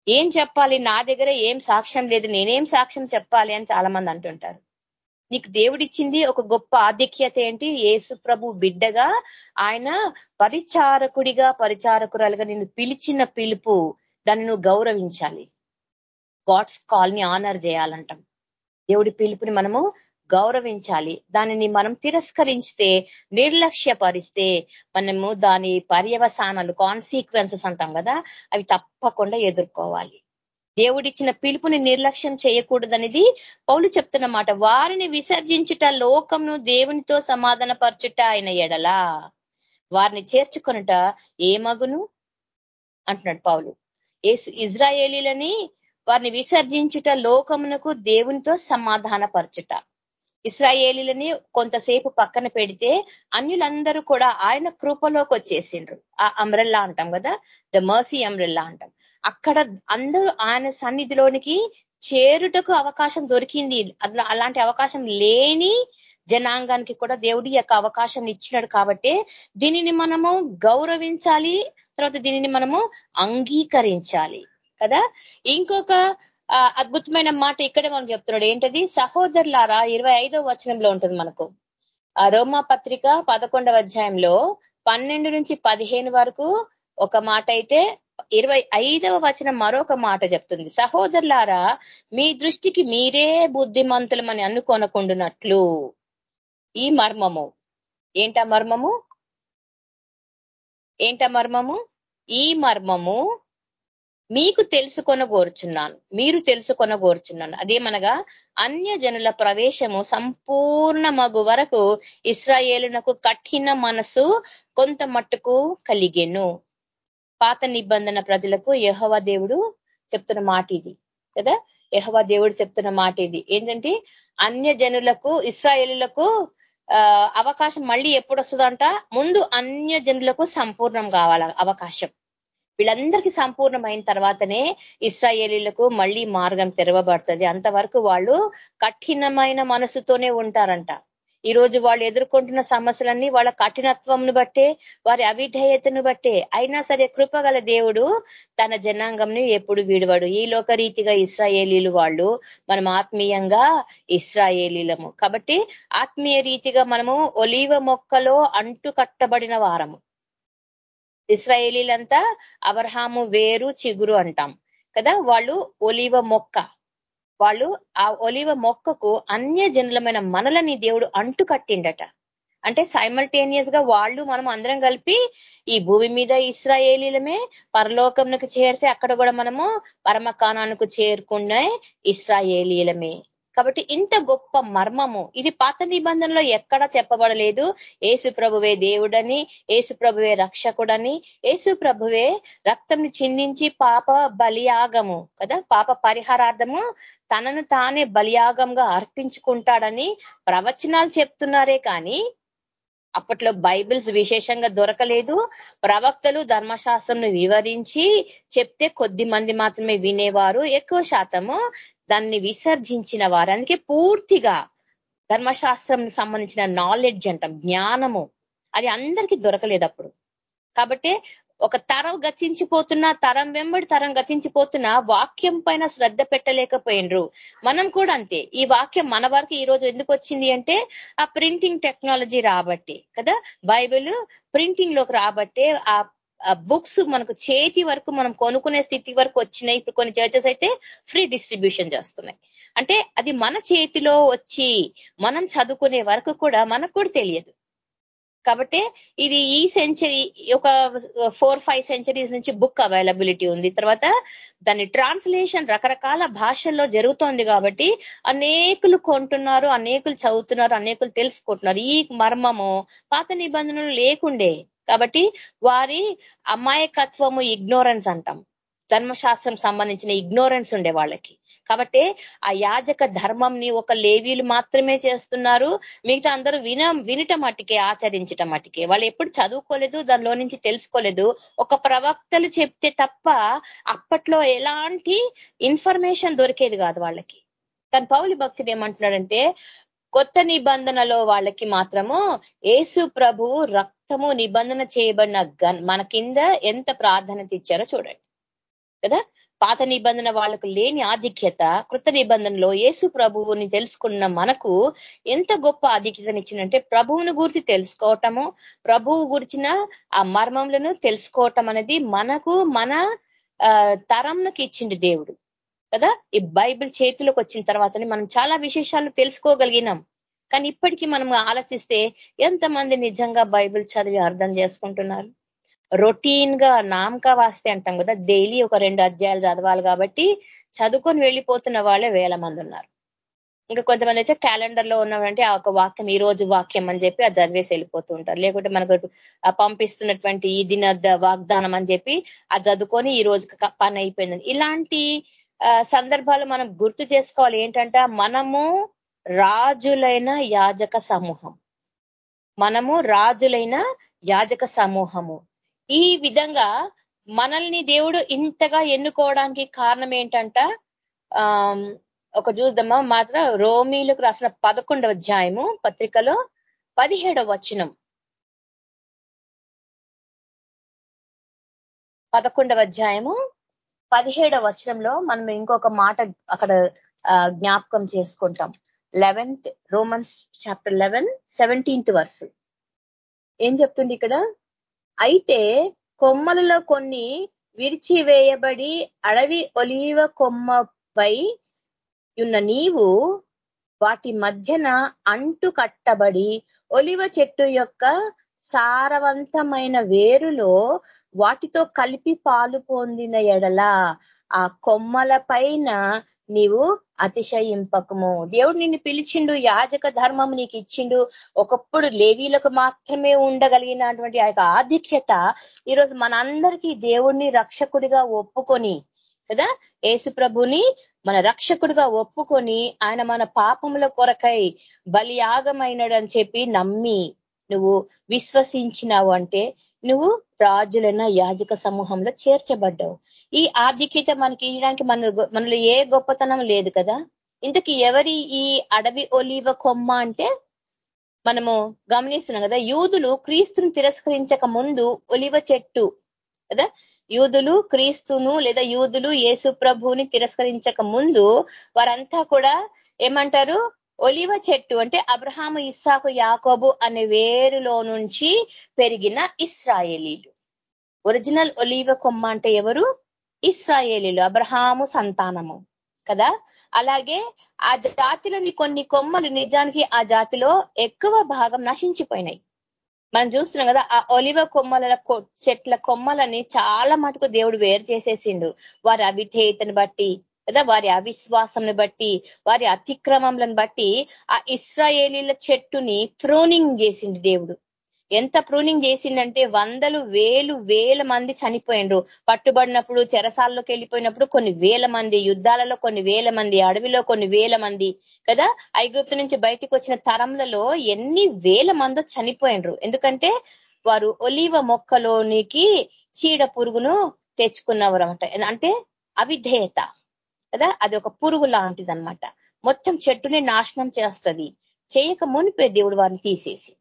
ఏం చెప్పాలి? నా దగ్గర ఏం సాక్ష్యం లేదు నేనేం సాక్ష్యం చెప్పాలి అని చాలా మంది అంటుంటారు. నీకు దేవుడిచ్చింది ఒక గొప్ప ఆధిక్యత ఏంటి? ఏసు ప్రభు బిడ్డగా ఆయన పరిచారకుడిగా పరిచారకురాలుగా నిన్ను పిలిచిన పిలుపు దాన్ని నువ్వు గౌరవించాలి. గాడ్స్ కాల్ని ఆనర్ చేయాలంటాం. దేవుడి పిలుపుని మనము గౌరవించాలి. దానిని మనం తిరస్కరించితే నిర్లక్ష్యపరిస్తే మనము దాని పర్యవసానాలు కాన్సీక్వెన్సెస్ అంటాం కదా అవి తప్పకుండా ఎదుర్కోవాలి. దేవుడిచ్చిన పిలుపుని నిర్లక్ష్యం చేయకూడదనేది పౌలు చెప్తున్న మాట. వారిని విసర్జించుట లోకంను దేవునితో సమాధాన పరచుట ఆయన ఎడలా. వారిని చేర్చుకొనుట ఏమగును అంటున్నాడు పౌలు. ఇజ్రాయేలీలని వారిని విసర్జించుట లోకమునకు దేవునితో సమాధాన పరచుట ఇస్రాయేలీలని కొంతసేపు పక్కన పెడితే అన్యులందరూ కూడా ఆయన కృపలోకి వచ్చేసిండ్రు ఆ అమ్రెల్లా అంటాం కదా? ద మర్సీ అమ్రెల్లా అంటాం. అక్కడ అందరూ ఆయన సన్నిధిలోనికి చేరుటకు అవకాశం దొరికింది. అలాంటి అవకాశం లేని జనాంగానికి కూడా దేవుడి యొక్క అవకాశం ఇచ్చినాడు కాబట్టి దీనిని మనము గౌరవించాలి తర్వాత దీనిని మనము అంగీకరించాలి. కదా? ఇంకొక అద్భుతమైన మాట ఇక్కడే మనం చెప్తున్నాడు. ఏంటది? సహోదరులారా ఇరవై ఐదో వచనంలో ఉంటుంది మనకు. రోమా పత్రిక పదకొండవ అధ్యాయంలో పన్నెండు నుంచి పదిహేను వరకు ఒక మాట అయితే ఇరవై ఐదవ వచనం మరొక మాట చెప్తుంది. సహోదరులారా మీ దృష్టికి మీరే బుద్ధిమంతులమని అనుకొనకుండునట్లు. ఈ మర్మము. ఏంట మర్మము? ఏంట మర్మము? ఈ మర్మము మీకు తెలుసుకొన కోరుచున్నాను మీరు తెలుసుకొన కోరుచున్నాను అదేమనగా అన్య జనుల ప్రవేశము సంపూర్ణ మగు వరకు ఇస్రాయేలునకు కఠిన మనసు కొంత మట్టుకు కలిగెను. పాత నిబంధన ప్రజలకు యహవ దేవుడు చెప్తున్న మాట ఇది కదా? యహవ దేవుడు చెప్తున్న మాట ఇది. ఏంటంటే అన్య జనులకు ఇస్రాయేలులకు అవకాశం మళ్ళీ ఎప్పుడు వస్తుందంట ముందు అన్య జనులకు సంపూర్ణం కావాల అవకాశం. వీళ్ళందరికీ సంపూర్ణమైన తర్వాతనే ఇస్రాయేలీలకు మళ్ళీ మార్గం తెరవబడుతుంది. అంతవరకు వాళ్ళు కఠినమైన మనసుతోనే ఉంటారంట. ఈ రోజు వాళ్ళు ఎదుర్కొంటున్న సమస్యలన్నీ వాళ్ళ కఠినత్వంను బట్టే వారి అవిధేయతను బట్టే. అయినా సరే కృపగల దేవుడు తన జనాంగంని ఎప్పుడు వీడవాడు. ఈ లోకరీతిగా ఇస్రాయేలీలు వాళ్ళు మనం ఆత్మీయంగా ఇస్రాయేలీలము. కాబట్టి ఆత్మీయ రీతిగా మనము ఒలీవ మొక్కలో అంటు కట్టబడిన వారము. ఇస్రాయేలీలంతా అబ్రహాము వేరు చిగురు అంటాం. కదా? వాళ్ళు ఒలివ మొక్క. వాళ్ళు ఆ ఒలివ మొక్కకు అన్య జనులమైన మనలని దేవుడు అంటు కట్టిండట అంటే సైమల్టేనియస్గా వాళ్ళు మనం అందరం కలిపి ఈ భూమి మీద ఇస్రాయేలీలమే పరలోకంకు చేరితే అక్కడ కూడా మనము పరమకానానికి చేరుకునే ఇస్రాయేలీలమే. కాబట్టి ఇంత గొప్ప మర్మము. ఇది పాత నిబంధనలో ఎక్కడా చెప్పబడలేదు. ఏసు ప్రభువే దేవుడని ఏసు ప్రభువే రక్షకుడని ఏసు ప్రభువే రక్తం చిందించి పాప బలియాగము కదా? పాప పరిహారార్థము తనను తానే బలియాగంగా అర్పించుకుంటాడని ప్రవచనాలు చెప్తున్నారే కానీ అప్పట్లో బైబిల్స్ విశేషంగా దొరకలేదు. ప్రవక్తలు ధర్మశాస్త్రంను వివరించి చెప్తే కొద్ది మంది మాత్రమే వినేవారు. ఎక్కువ శాతము దాన్ని విసర్జించిన వారానికి పూర్తిగా ధర్మశాస్త్రం సంబంధించిన నాలెడ్జ్ అంటాం జ్ఞానము. అది అందరికీ దొరకలేదు అప్పుడు. కాబట్టి ఒక తరం గతించిపోతున్నా తరం వెంబడి తరం గతించిపోతున్నా వాక్యం పైన శ్రద్ధ పెట్టలేకపోయినరు. మనం కూడా అంతే. ఈ వాక్యం మన వరకు ఈ రోజు ఎందుకు వచ్చింది అంటే ఆ ప్రింటింగ్ టెక్నాలజీ రాబట్టి కదా? బైబిల్ ప్రింటింగ్లోకి రాబట్టే ఆ బుక్స్ మనకు చేతి వరకు మనం కొనుక్కునే స్థితి వరకు వచ్చినాయి. ఇప్పుడు కొన్ని చర్చెస్ అయితే ఫ్రీ డిస్ట్రిబ్యూషన్ చేస్తున్నాయి. అంటే అది మన చేతిలో వచ్చి మనం చదువుకునే వరకు కూడా మనకు కూడా తెలియదు. కాబట్టి ఇది ఈ సెంచరీ ఒక ఫోర్ ఫైవ్ సెంచరీస్ నుంచి బుక్ అవైలబిలిటీ ఉంది. తర్వాత దాని ట్రాన్స్లేషన్ రకరకాల భాషల్లో జరుగుతోంది కాబట్టి అనేకులు కొంటున్నారు అనేకులు చదువుతున్నారు అనేకులు తెలుసుకుంటున్నారు. ఈ మర్మము పాత నిబంధనలు లేకుండే కాబట్టి వారి అమాయకత్వము ఇగ్నోరెన్స్ అంటాం. ధర్మశాస్త్రం సంబంధించిన ఇగ్నోరెన్స్ ఉండే వాళ్ళకి. కాబట్టి ఆ యాజక ధర్మంని ఒక లేవీలు మాత్రమే చేస్తున్నారు. మిగతా అందరూ విన వినటం మటుకే ఆచరించటం మటుకే వాళ్ళు ఎప్పుడు చదువుకోలేదు దానిలో నుంచి తెలుసుకోలేదు. ఒక ప్రవక్తలు చెప్తే తప్ప అప్పట్లో ఎలాంటి ఇన్ఫర్మేషన్ దొరికేది కాదు వాళ్ళకి. కానీ పౌలి భక్తుడు ఏమంటున్నాడంటే కొత్త నిబంధనలో వాళ్ళకి మాత్రము ఏసు ప్రభు రక్తము నిబంధన చేయబడిన గన్ మన కింద ఎంత ప్రాధాన్యత ఇచ్చారో చూడండి. కదా? పాత నిబంధన వాళ్ళకు లేని ఆధిక్యత కృత నిబంధనలో యేసు ప్రభువుని తెలుసుకున్న మనకు ఎంత గొప్ప ఆధిక్యతనిచ్చిందంటే ప్రభువుని గురించి తెలుసుకోవటము ప్రభువు గురించిన ఆ మర్మములను తెలుసుకోవటం అనేది మనకు మన తరంకి ఇచ్చింది దేవుడు. కదా? ఈ బైబిల్ చేతిలోకి వచ్చిన తర్వాతనే మనం చాలా విశేషాలు తెలుసుకోగలిగినాం. కానీ ఇప్పటికీ మనం ఆలోచిస్తే ఎంతమంది నిజంగా బైబిల్ చదివి అర్థం చేసుకుంటున్నారు? రొటీన్గా నామక వాస్తే అంటాం కదా డైలీ ఒక రెండు అధ్యాయాలు చదవాలి కాబట్టి చదువుకొని వెళ్ళిపోతున్న వాళ్ళే వేల మంది ఉన్నారు. ఇంకా కొంతమంది అయితే క్యాలెండర్లో ఉన్నామంటే ఆ ఒక వాక్యం ఈ రోజు వాక్యం అని చెప్పి అది చదివేసి వెళ్ళిపోతూ ఉంటారు. లేకుంటే మనకు పంపిస్తున్నటువంటి ఈ దిన వాగ్దానం అని చెప్పి అది చదువుకొని ఈ రోజు పని అయిపోయింది. ఇలాంటి సందర్భాలు మనం గుర్తు చేసుకోవాలి. ఏంటంటే మనము రాజులైన యాజక సమూహం. మనము రాజులైన యాజక సమూహము. ఈ విధంగా మనల్ని దేవుడు ఇంతగా ఎన్నుకోవడానికి కారణం ఏంటంట ఆ ఒక చూద్దామా? మాత్రం రోమీలకు రాసిన పదకొండవ అధ్యాయము పత్రికలో పదిహేడవ వచనం. పదకొండవ అధ్యాయము పదిహేడవ వచనంలో మనం ఇంకొక మాట అక్కడ జ్ఞాపకం చేసుకుంటాం. Eleventh Romans chapter eleven seventeenth verse. ఏం చెప్తుంది ఇక్కడ? అయితే కొమ్మలలో కొన్ని విరిచివేయబడి అడవి ఒలీవ కొమ్మపై ఉన్న నీవు వాటి మధ్యన అంటు కట్టబడి ఒలివ చెట్టు యొక్క సారవంతమైన వేరులో వాటితో కలిపి పాలు పొందిన ఎడల ఆ కొమ్మల పైన నీవు అతిశయింపకము. దేవుడు నిన్ను పిలిచిండు యాజక ధర్మం నీకు ఇచ్చిండు. ఒకప్పుడు లేవీలకు మాత్రమే ఉండగలిగినటువంటి ఆ యొక్క ఆధిక్యత ఈరోజు మనందరికీ దేవుణ్ణి రక్షకుడిగా ఒప్పుకొని కదా? యేసు ప్రభుని మన రక్షకుడిగా ఒప్పుకొని ఆయన మన పాపముల కొరకై బలియాగమైనడని అని చెప్పి నమ్మి నువ్వు విశ్వసించినావు అంటే నువ్వు రాజులైన యాజక సమూహంలో చేర్చబడ్డావు. ఈ ఆధిక్యత మనకి ఇవ్వడానికి మన మనలో ఏ గొప్పతనం లేదు కదా? ఇంతకీ ఎవరి ఈ అడవి ఒలీవ కొమ్మ అంటే? మనము గమనిస్తున్నాం కదా యూదులు క్రీస్తును తిరస్కరించక ముందు ఒలివ చెట్టు కదా? యూదులు క్రీస్తును లేదా యూదులు యేసు ప్రభువుని తిరస్కరించక ముందు వారంతా కూడా ఏమంటారు? ఒలివ చెట్టు అంటే అబ్రహాము ఇస్సాకు యాకోబు అనే వేరులో నుంచి పెరిగిన ఇస్రాయేలీలు. ఒరిజినల్ ఒలివ కొమ్మ అంటే ఎవరు? ఇస్రాయేలీలు అబ్రహాము సంతానము. కదా? అలాగే ఆ జాతిలోని కొన్ని కొమ్మలు నిజానికి ఆ జాతిలో ఎక్కువ భాగం నశించిపోయినాయి. మనం చూస్తున్నాం కదా ఆ ఒలివ కొమ్మల చెట్ల కొమ్మలని చాలా మటుకు దేవుడు వేరు చేసేసిండు. వారి అవిధేయతను బట్టి కదా? వారి అవిశ్వాసంను బట్టి వారి అతిక్రమంలను బట్టి ఆ ఇస్రాయేలీల చెట్టుని ప్రూనింగ్ చేసింది దేవుడు. ఎంత ప్రూనింగ్ చేసిందంటే వందలు వేలు వేల మంది చనిపోయిండ్రు. పట్టుబడినప్పుడు చెరసాల్లోకి వెళ్ళిపోయినప్పుడు కొన్ని వేల మంది యుద్ధాలలో కొన్ని వేల మంది అడవిలో కొన్ని వేల మంది కదా? ఐగుప్తు నుంచి బయటకు వచ్చిన తరంలలో ఎన్ని వేల మందో చనిపోయినరు ఎందుకంటే వారు ఒలివ మొక్కలోనికి చీడ పురుగును తెచ్చుకున్నవారు అనమాట అంటే అవిధేయత. కదా? అది ఒక పురుగు లాంటిది అనమాట మొత్తం చెట్టుని నాశనం చేస్తుంది. చేయక మునిపే దేవుడు వారిని తీసేసి.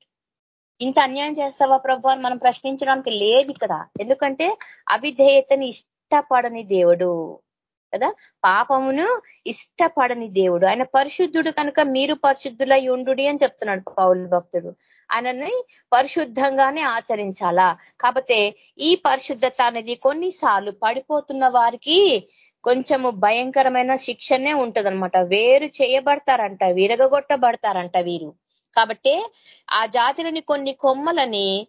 ఇంత అన్యాయం చేస్తావా ప్రభు మనం ప్రశ్నించడానికి లేదు ఇక్కడ. ఎందుకంటే అవిధేయతని ఇష్టపడని దేవుడు. కదా? పాపమును ఇష్టపడని దేవుడు. ఆయన పరిశుద్ధుడు కనుక మీరు పరిశుద్ధులై ఉండు అని చెప్తున్నాడు పౌరు భక్తుడు. ఆయనని పరిశుద్ధంగానే ఆచరించాలా? కాకపోతే ఈ పరిశుద్ధత అనేది కొన్నిసార్లు పడిపోతున్న వారికి కొంచెము భయంకరమైన శిక్షనే ఉంటదనమాట వేరు చేయబడతారంట విరగగొట్టబడతారంట వీరు. కాబట్టి ఆ జాతిలోని కొన్ని కొమ్మలని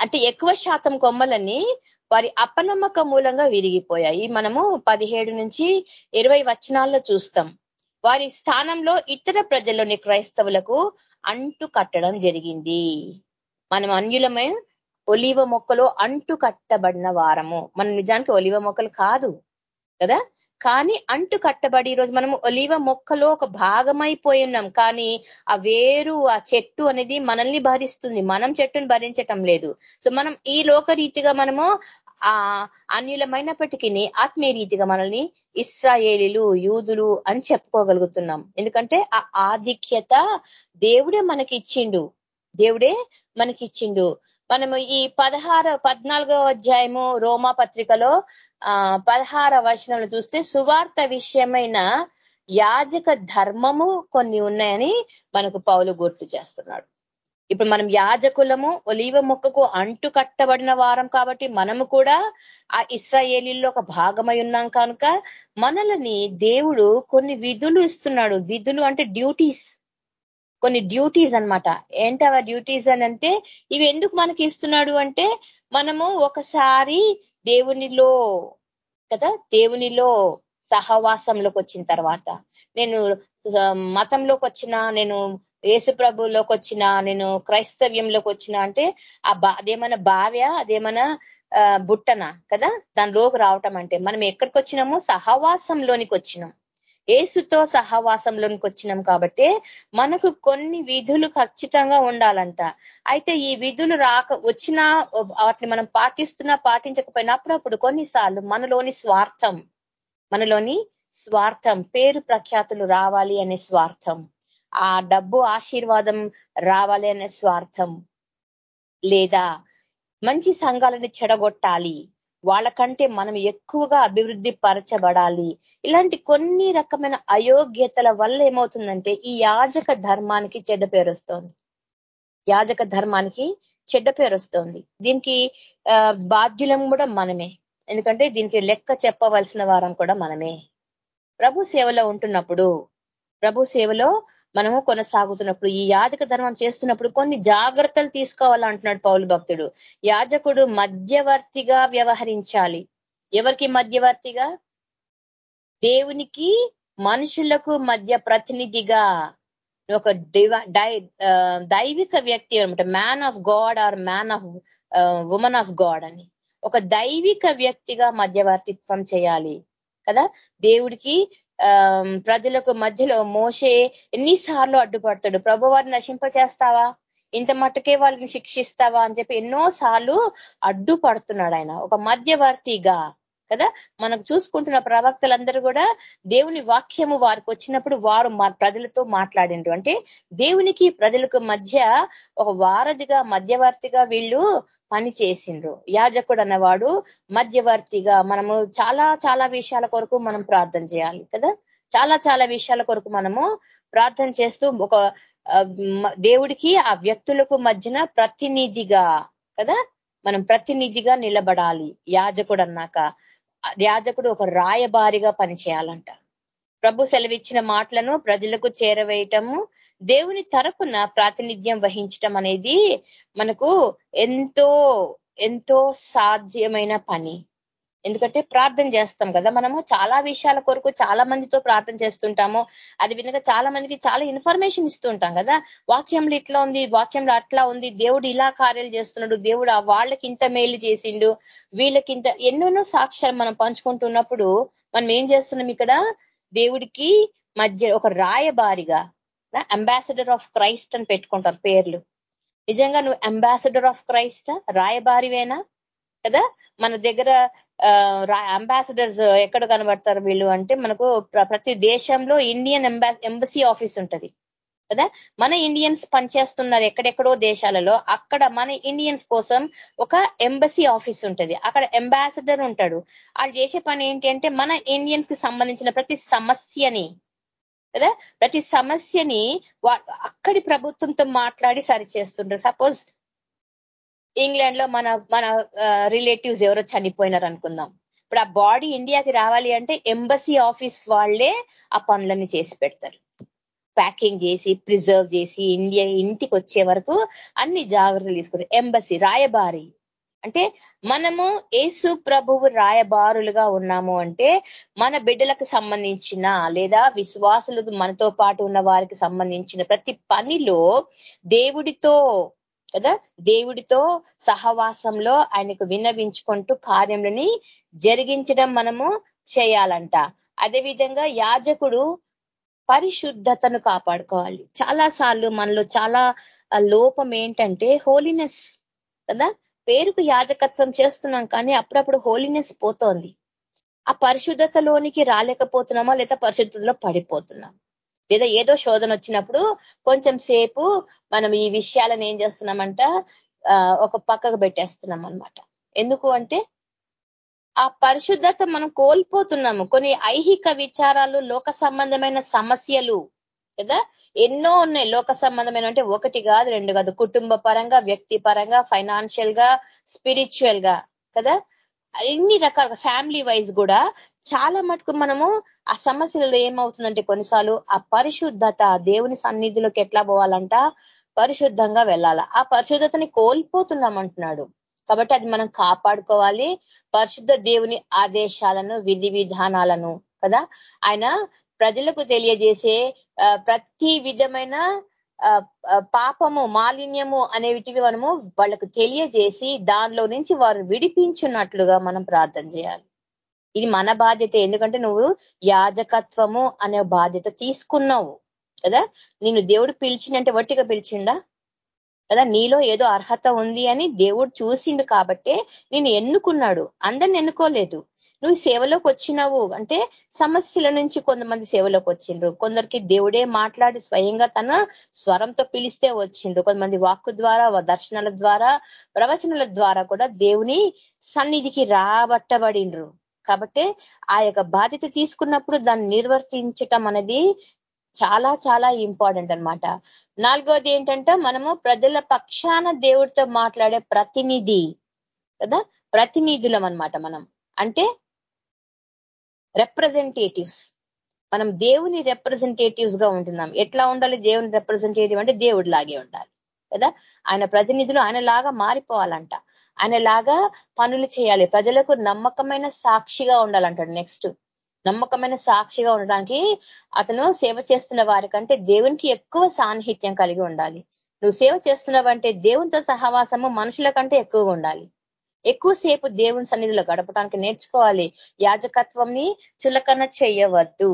అంటే ఎక్కువ శాతం కొమ్మలని వారి అపనమ్మక మూలంగా విరిగిపోయాయి. మనము పదిహేడు నుంచి ఇరవై వచనాల్లో చూస్తాం. వారి స్థానంలో ఇతర ప్రజల్లోని క్రైస్తవులకు అంటు కట్టడం జరిగింది. మనం అన్యులమే ఒలివ మొక్కలో అంటు కట్టబడిన వారము. మనం నిజానికి ఒలివ మొక్కలు కాదు. కదా? కానీ అంటు కట్టబడి ఈరోజు మనము ఒలివ మొక్కలో ఒక భాగమైపోయి ఉన్నాం. కానీ ఆ వేరు ఆ చెట్టు అనేది మనల్ని భరిస్తుంది. మనం చెట్టును భరించటం లేదు. సో మనం ఈ లోకరీతిగా మనము ఆ అన్యులమైనప్పటికీ ఆత్మీయ రీతిగా మనల్ని ఇస్రాయేలీలు యూదులు అని చెప్పుకోగలుగుతున్నాం. ఎందుకంటే ఆ ఆధిక్యత దేవుడే మనకి ఇచ్చిండు దేవుడే మనకిచ్చిండు. మనము ఈ పదహార పద్నాలుగో అధ్యాయము రోమా పత్రికలో ఆ పదహార వచనంలో చూస్తే సువార్త విషయమైన యాజక ధర్మము కొన్ని ఉన్నాయని మనకు పౌలు గుర్తు చేస్తున్నాడు. ఇప్పుడు మనం యాజకులము ఒలీవ మొక్కకు అంటు కట్టబడిన వారం కాబట్టి మనము కూడా ఆ ఇస్రాయేలీల్లో ఒక భాగమై ఉన్నాం కనుక మనల్ని దేవుడు కొన్ని విధులు ఇస్తున్నాడు. విధులు అంటే డ్యూటీస్. కొన్ని డ్యూటీస్ అనమాట ఏంటి ఆ డ్యూటీస్ అని అంటే ఇవి ఎందుకు మనకి ఇస్తున్నాడు అంటే మనము ఒకసారి దేవునిలో కదా దేవునిలో సహవాసంలోకి వచ్చిన తర్వాత నేను మతంలోకి వచ్చిన నేను యేసు ప్రభులోకి వచ్చిన నేను క్రైస్తవ్యంలోకి వచ్చిన అంటే ఆ బా అదేమన్నా భావ్య అదేమన్నా బుట్టన కదా దానిలోకి రావటం అంటే మనం ఎక్కడికి వచ్చినామో సహవాసంలోనికి వచ్చినాం. ఏసుతో సహవాసంలోనికి వచ్చినాం కాబట్టి మనకు కొన్ని విధులు ఖచ్చితంగా ఉండాలంట. అయితే ఈ విధులు రాక వచ్చినా వాటిని మనం పాటిస్తున్నా పాటించకపోయినా అప్పుడప్పుడు కొన్నిసార్లు మనలోని స్వార్థం మనలోని స్వార్థం పేరు ప్రఖ్యాతులు రావాలి అనే స్వార్థం ఆ డబ్బు ఆశీర్వాదం రావాలి అనే స్వార్థం లేదా మంచి సంఘాలను చెడగొట్టాలి వాళ్ళకంటే మనం ఎక్కువగా అభివృద్ధి పరచబడాలి. ఇలాంటి కొన్ని రకమైన అయోగ్యతల వల్ల ఏమవుతుందంటే ఈ యాజక ధర్మానికి చెడ్డ పేరు వస్తోంది. యాజక ధర్మానికి చెడ్డ పేరు వస్తోంది. దీనికి బాధ్యులం కూడా మనమే. ఎందుకంటే దీనికి లెక్క చెప్పవలసిన వారం కూడా మనమే. ప్రభు సేవలో ఉంటున్నప్పుడు ప్రభు సేవలో మనము కొనసాగుతున్నప్పుడు ఈ యాజక ధర్మం చేస్తున్నప్పుడు కొన్ని జాగ్రత్తలు తీసుకోవాలంటున్నాడు పౌలు భక్తుడు. యాజకుడు మధ్యవర్తిగా వ్యవహరించాలి. ఎవరికి మధ్యవర్తిగా? దేవునికి మనుషులకు మధ్య ప్రతినిధిగా. ఒక దైవిక వ్యక్తి అనమాట. Man of God or man of woman of God అని. ఒక దైవిక వ్యక్తిగా మధ్యవర్తిత్వం చేయాలి కదా? దేవుడికి ప్రజలకు మధ్యలో మోసే ఎన్నిసార్లు అడ్డుపడతాడు? ప్రభు వారిని నశింప చేస్తావా ఇంత మట్టుకే వాళ్ళని శిక్షిస్తావా అని చెప్పి ఎన్నో సార్లు అడ్డుపడుతున్నాడు ఆయన. ఒక మధ్యవర్తిగా కదా? మనకు చూసుకుంటున్న ప్రవక్తలందరూ కూడా దేవుని వాక్యము వారికి వచ్చినప్పుడు వారు ప్రజలతో మాట్లాడిండ్రు. అంటే దేవునికి ప్రజలకు మధ్య ఒక వారధిగా మధ్యవర్తిగా వీళ్ళు పని చేసిండ్రు. యాజకుడు అన్నవాడు మధ్యవర్తిగా మనము చాలా చాలా విషయాల కొరకు మనం ప్రార్థన చేయాలి కదా? చాలా చాలా విషయాల కొరకు మనము ప్రార్థన చేస్తూ ఒక దేవుడికి ఆ వ్యక్తులకు మధ్యన ప్రతినిధిగా కదా? మనం ప్రతినిధిగా నిలబడాలి. యాజకుడు అన్నాక యాజకుడు ఒక రాయబారిగా పనిచేయాలంట. ప్రభు సెలవిచ్చిన మాటలను ప్రజలకు చేరవేయటము దేవుని తరపున ప్రాతినిధ్యం వహించటం అనేది మనకు ఎంతో ఎంతో సాధ్యమైన పని. ఎందుకంటే ప్రార్థన చేస్తాం కదా మనము. చాలా విషయాల కొరకు చాలా మందితో ప్రార్థన చేస్తుంటాము. అది విధంగా చాలా మందికి చాలా ఇన్ఫర్మేషన్ ఇస్తుంటాం కదా. వాక్యంలో ఇట్లా ఉంది వాక్యంలో అట్లా ఉంది. దేవుడు ఇలా కార్యాలు చేస్తున్నాడు. దేవుడు వాళ్ళకి ఇంత మేలు చేసిండు. వీళ్ళకి ఇంత ఎన్నెన్నో సాక్ష్యాలు మనం పంచుకుంటున్నప్పుడు మనం ఏం చేస్తున్నాం ఇక్కడ? దేవుడికి మధ్య ఒక రాయబారిగా అంబాసిడర్ ఆఫ్ క్రైస్ట్ అని పెట్టుకుంటారు పేర్లు. నిజంగా నువ్వు అంబాసిడర్ ఆఫ్ క్రైస్ట్? రాయబారివేనా? కదా? మన దగ్గర అంబాసిడర్స్ ఎక్కడ కనబడతారు వీళ్ళు అంటే మనకు ప్రతి దేశంలో ఇండియన్ ఎంబసీ ఆఫీస్ ఉంటది. కదా? మన ఇండియన్స్ పనిచేస్తున్నారు ఎక్కడెక్కడో దేశాలలో. అక్కడ మన ఇండియన్స్ కోసం ఒక ఎంబసీ ఆఫీస్ ఉంటది. అక్కడ అంబాసిడర్ ఉంటాడు. వాళ్ళు చేసే పని ఏంటి అంటే మన ఇండియన్స్కి సంబంధించిన ప్రతి సమస్యని కదా? ప్రతి సమస్యని అక్కడి ప్రభుత్వంతో మాట్లాడి సరి చేస్తుంటారు సపోజ్ ఇంగ్లాండ్లో మన మన రిలేటివ్స్ ఎవరో చనిపోయినారు అనుకుందాం. ఇప్పుడు ఆ బాడీ ఇండియాకి రావాలి అంటే ఎంబసీ ఆఫీస్ వాళ్ళే ఆ పనులన్నీ చేసి పెడతారు. ప్యాకింగ్ చేసి ప్రిజర్వ్ చేసి ఇండియా ఇంటికి వచ్చే వరకు అన్ని జాగ్రత్తలు తీసుకుంటారు. ఎంబసీ రాయబారి. అంటే మనము ఏసు ప్రభువు రాయబారులుగా ఉన్నాము అంటే మన బిడ్డలకు సంబంధించిన లేదా విశ్వాసులు మనతో పాటు ఉన్న వారికి సంబంధించిన ప్రతి పనిలో దేవుడితో కదా? దేవుడితో సహవాసంలో ఆయనకు విన్నవించుకుంటూ కార్యములని జరిగించడం మనము చేయాలంట. అదేవిధంగా యాజకుడు పరిశుద్ధతను కాపాడుకోవాలి. చాలా సార్లు మనలో చాలా లోపం ఏంటంటే హోలీనెస్ కదా? పేరుకు యాజకత్వం చేస్తున్నాం కానీ అప్పుడప్పుడు హోలీనెస్ పోతోంది. ఆ పరిశుద్ధతలోనికి రాలేకపోతున్నామా లేదా పరిశుద్ధతలో పడిపోతున్నాం? లేదా ఏదో శోధన వచ్చినప్పుడు కొంచెం సేపు మనం ఈ విషయాలను ఏం చేస్తున్నామంట ఒక పక్కకు పెట్టేస్తున్నాం అనమాట ఎందుకు అంటే ఆ పరిశుద్ధత మనం కోల్పోతున్నాము. కొన్ని ఐహిక విచారాలు లోక సంబంధమైన సమస్యలు కదా? ఎన్నో ఉన్నాయి. లోక సంబంధమైన అంటే ఒకటి కాదు రెండు కాదు. కుటుంబ పరంగా వ్యక్తి పరంగా ఫైనాన్షియల్గా స్పిరిచువల్గా కదా? అన్ని రకాల ఫ్యామిలీ వైజ్ కూడా చాలా మటుకు మనము ఆ సమస్యలలో ఏమవుతుందంటే కొన్నిసార్లు ఆ పరిశుద్ధత దేవుని సన్నిధిలోకి ఎట్లా పోవాలంట? పరిశుద్ధంగా వెళ్ళాల. ఆ పరిశుద్ధతని కోల్పోతున్నాం అంటున్నాడు. కాబట్టి అది మనం కాపాడుకోవాలి. పరిశుద్ధ దేవుని ఆదేశాలను విధి విధానాలను కదా? ఆయన ప్రజలకు తెలియజేసే ప్రతి విధమైన పాపము మాలిన్యము అనేవిటివి మనము వాళ్ళకు తెలియజేసి దానిలో నుంచి వారు విడిపించున్నట్లుగా మనం ప్రార్థన చేయాలి. ఇది మన బాధ్యత. ఎందుకంటే నువ్వు యాజకత్వము అనే బాధ్యత తీసుకున్నావు. కదా? నేను దేవుడు పిలిచిందంటే వట్టిగా పిలిచిండా? కదా? నీలో ఏదో అర్హత ఉంది అని దేవుడు చూసిండు కాబట్టే నేను ఎన్నుకున్నాడు. అందరిని ఎన్నుకోలేదు. నువ్వు సేవలోకి వచ్చినావు. అంటే సమస్యల నుంచి కొంతమంది సేవలోకి వచ్చిండ్రు. కొందరికి దేవుడే మాట్లాడి స్వయంగా తన స్వరంతో పిలిస్తే వచ్చిండ్రు. కొంతమంది వాక్కు ద్వారా దర్శనాల ద్వారా ప్రవచనాల ద్వారా కూడా దేవుని సన్నిధికి రాబట్టబడిండ్రు. కాబట్టి ఆ యొక్క బాధ్యత తీసుకున్నప్పుడు దాన్ని నిర్వర్తించటం అనేది చాలా చాలా ఇంపార్టెంట్ అనమాట నాలుగోది ఏంటంటే మనము ప్రజల పక్షాన దేవుడితో మాట్లాడే ప్రతినిధి కదా? ప్రతినిధులం అనమాట మనం. అంటే రిప్రజెంటేటివ్స్ మనం దేవుని రిప్రజెంటేటివ్స్గా ఉంటున్నాం. ఎట్లా ఉండాలి? దేవుని రిప్రజెంటేటివ్ అంటే దేవుడి లాగే ఉండాలి. కదా? ఆయన ప్రతినిధులు ఆయన లాగా మారిపోవాలంట. ఆయన లాగా పనులు చేయాలి. ప్రజలకు నమ్మకమైన సాక్షిగా ఉండాలంటాడు నెక్స్ట్. నమ్మకమైన సాక్షిగా ఉండడానికి అతను సేవ చేస్తున్న వారికంటే దేవునికి ఎక్కువ సాన్నిహిత్యం కలిగి ఉండాలి. నువ్వు సేవ చేస్తున్నావంటే దేవునితో సహవాసము మనుషుల కంటే ఎక్కువగా ఉండాలి. ఎక్కువసేపు దేవుని సన్నిధిలో గడపడానికి నేర్చుకోవాలి. యాజకత్వంని చులకన చేయవద్దు.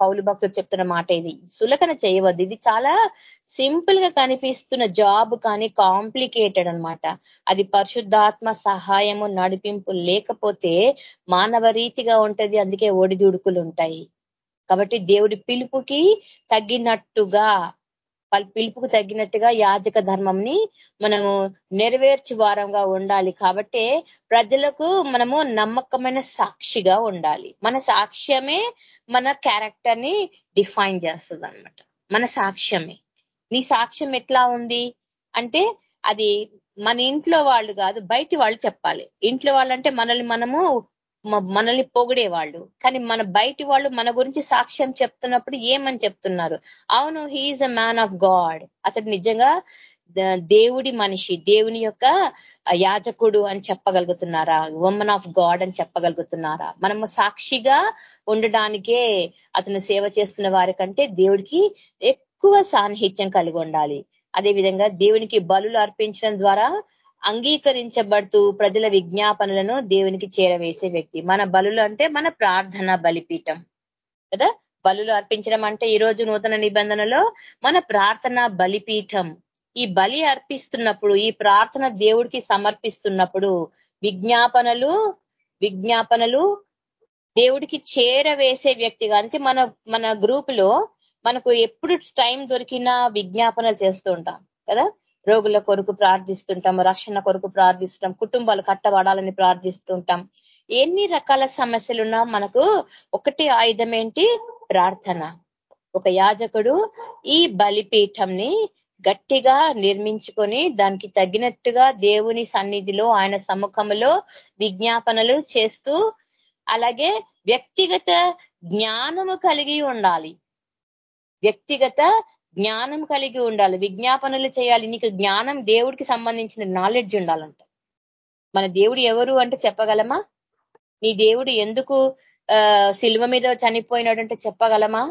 పౌలు భక్తుడు చెప్తున్న మాట ఇది. సులకన చేయవద్దు. ఇది చాలా సింపుల్గా కనిపిస్తున్న జాబ్ కానీ కాంప్లికేటెడ్ అనమాట అది పరిశుద్ధాత్మ సహాయము నడిపింపు లేకపోతే మానవ రీతిగా ఉంటది. అందుకే ఒడిదుడుకులు ఉంటాయి. కాబట్టి దేవుడి పిలుపుకి తగ్గినట్టుగా వాళ్ళ పిలుపుకు తగ్గినట్టుగా యాజక ధర్మంని మనము నెరవేర్చి వారంగా ఉండాలి. కాబట్టి ప్రజలకు మనము నమ్మకమైన సాక్షిగా ఉండాలి. మన సాక్ష్యమే మన క్యారెక్టర్ని డిఫైన్ చేస్తుంది అనమాట మన సాక్ష్యమే. నీ సాక్ష్యం ఎట్లా ఉంది? అంటే అది మన ఇంట్లో వాళ్ళు కాదు బయటి వాళ్ళు చెప్పాలి. ఇంట్లో వాళ్ళంటే మనల్ని మనము మనల్ని పొగిడే వాళ్ళు కానీ మన బయటి వాళ్ళు మన గురించి సాక్ష్యం చెప్తున్నప్పుడు ఏమని చెప్తున్నారు? అవును he is a man of God అతడు నిజంగా దేవుడి మనిషి దేవుని యొక్క యాజకుడు అని చెప్పగలుగుతున్నారా? ఉమెన్ ఆఫ్ గాడ్ అని చెప్పగలుగుతున్నారా? మనము సాక్షిగా ఉండడానికే అతను సేవ చేస్తున్న వారి కంటే దేవుడికి ఎక్కువ సాన్నిహిత్యం కలిగి ఉండాలి. అదేవిధంగా దేవునికి బలులు అర్పించడం ద్వారా అంగీకరించబడుతూ ప్రజల విజ్ఞాపనలను దేవునికి చేరవేసే వ్యక్తి. మన బలులు అంటే మన ప్రార్థన బలిపీఠం. కదా? బలులు అర్పించడం అంటే ఈ రోజు నూతన నిబంధనలో మన ప్రార్థన బలిపీఠం. ఈ బలి అర్పిస్తున్నప్పుడు ఈ ప్రార్థన దేవుడికి సమర్పిస్తున్నప్పుడు విజ్ఞాపనలు విజ్ఞాపనలు దేవుడికి చేరవేసే వ్యక్తి కానీ మన మన గ్రూప్లో మనకు ఎప్పుడు టైం దొరికినా విజ్ఞాపనలు చేస్తూ ఉంటాం. కదా? రోగుల కొరకు ప్రార్థిస్తుంటాం రక్షణ కొరకు ప్రార్థిస్తుంటాం కుటుంబాలు కట్టబడాలని ప్రార్థిస్తుంటాం. ఎన్ని రకాల సమస్యలున్నా మనకు ఒకటి ఆయుధం ఏంటి? ప్రార్థన. ఒక యాజకుడు ఈ బలిపీఠంని గట్టిగా నిర్మించుకొని దానికి తగినట్టుగా దేవుని సన్నిధిలో ఆయన సముఖంలో విజ్ఞాపనలు చేస్తూ అలాగే వ్యక్తిగత జ్ఞానము కలిగి ఉండాలి. వ్యక్తిగత జ్ఞానం కలిగి ఉండాలి విజ్ఞాపనలు చేయాలి. నీకు జ్ఞానం దేవుడికి సంబంధించిన నాలెడ్జ్ ఉండాలంట. మన దేవుడు ఎవరు అంటే చెప్పగలమా? నీ దేవుడు ఎందుకు శిల్వ మీద చనిపోయినాడు అంటే చెప్పగలమా?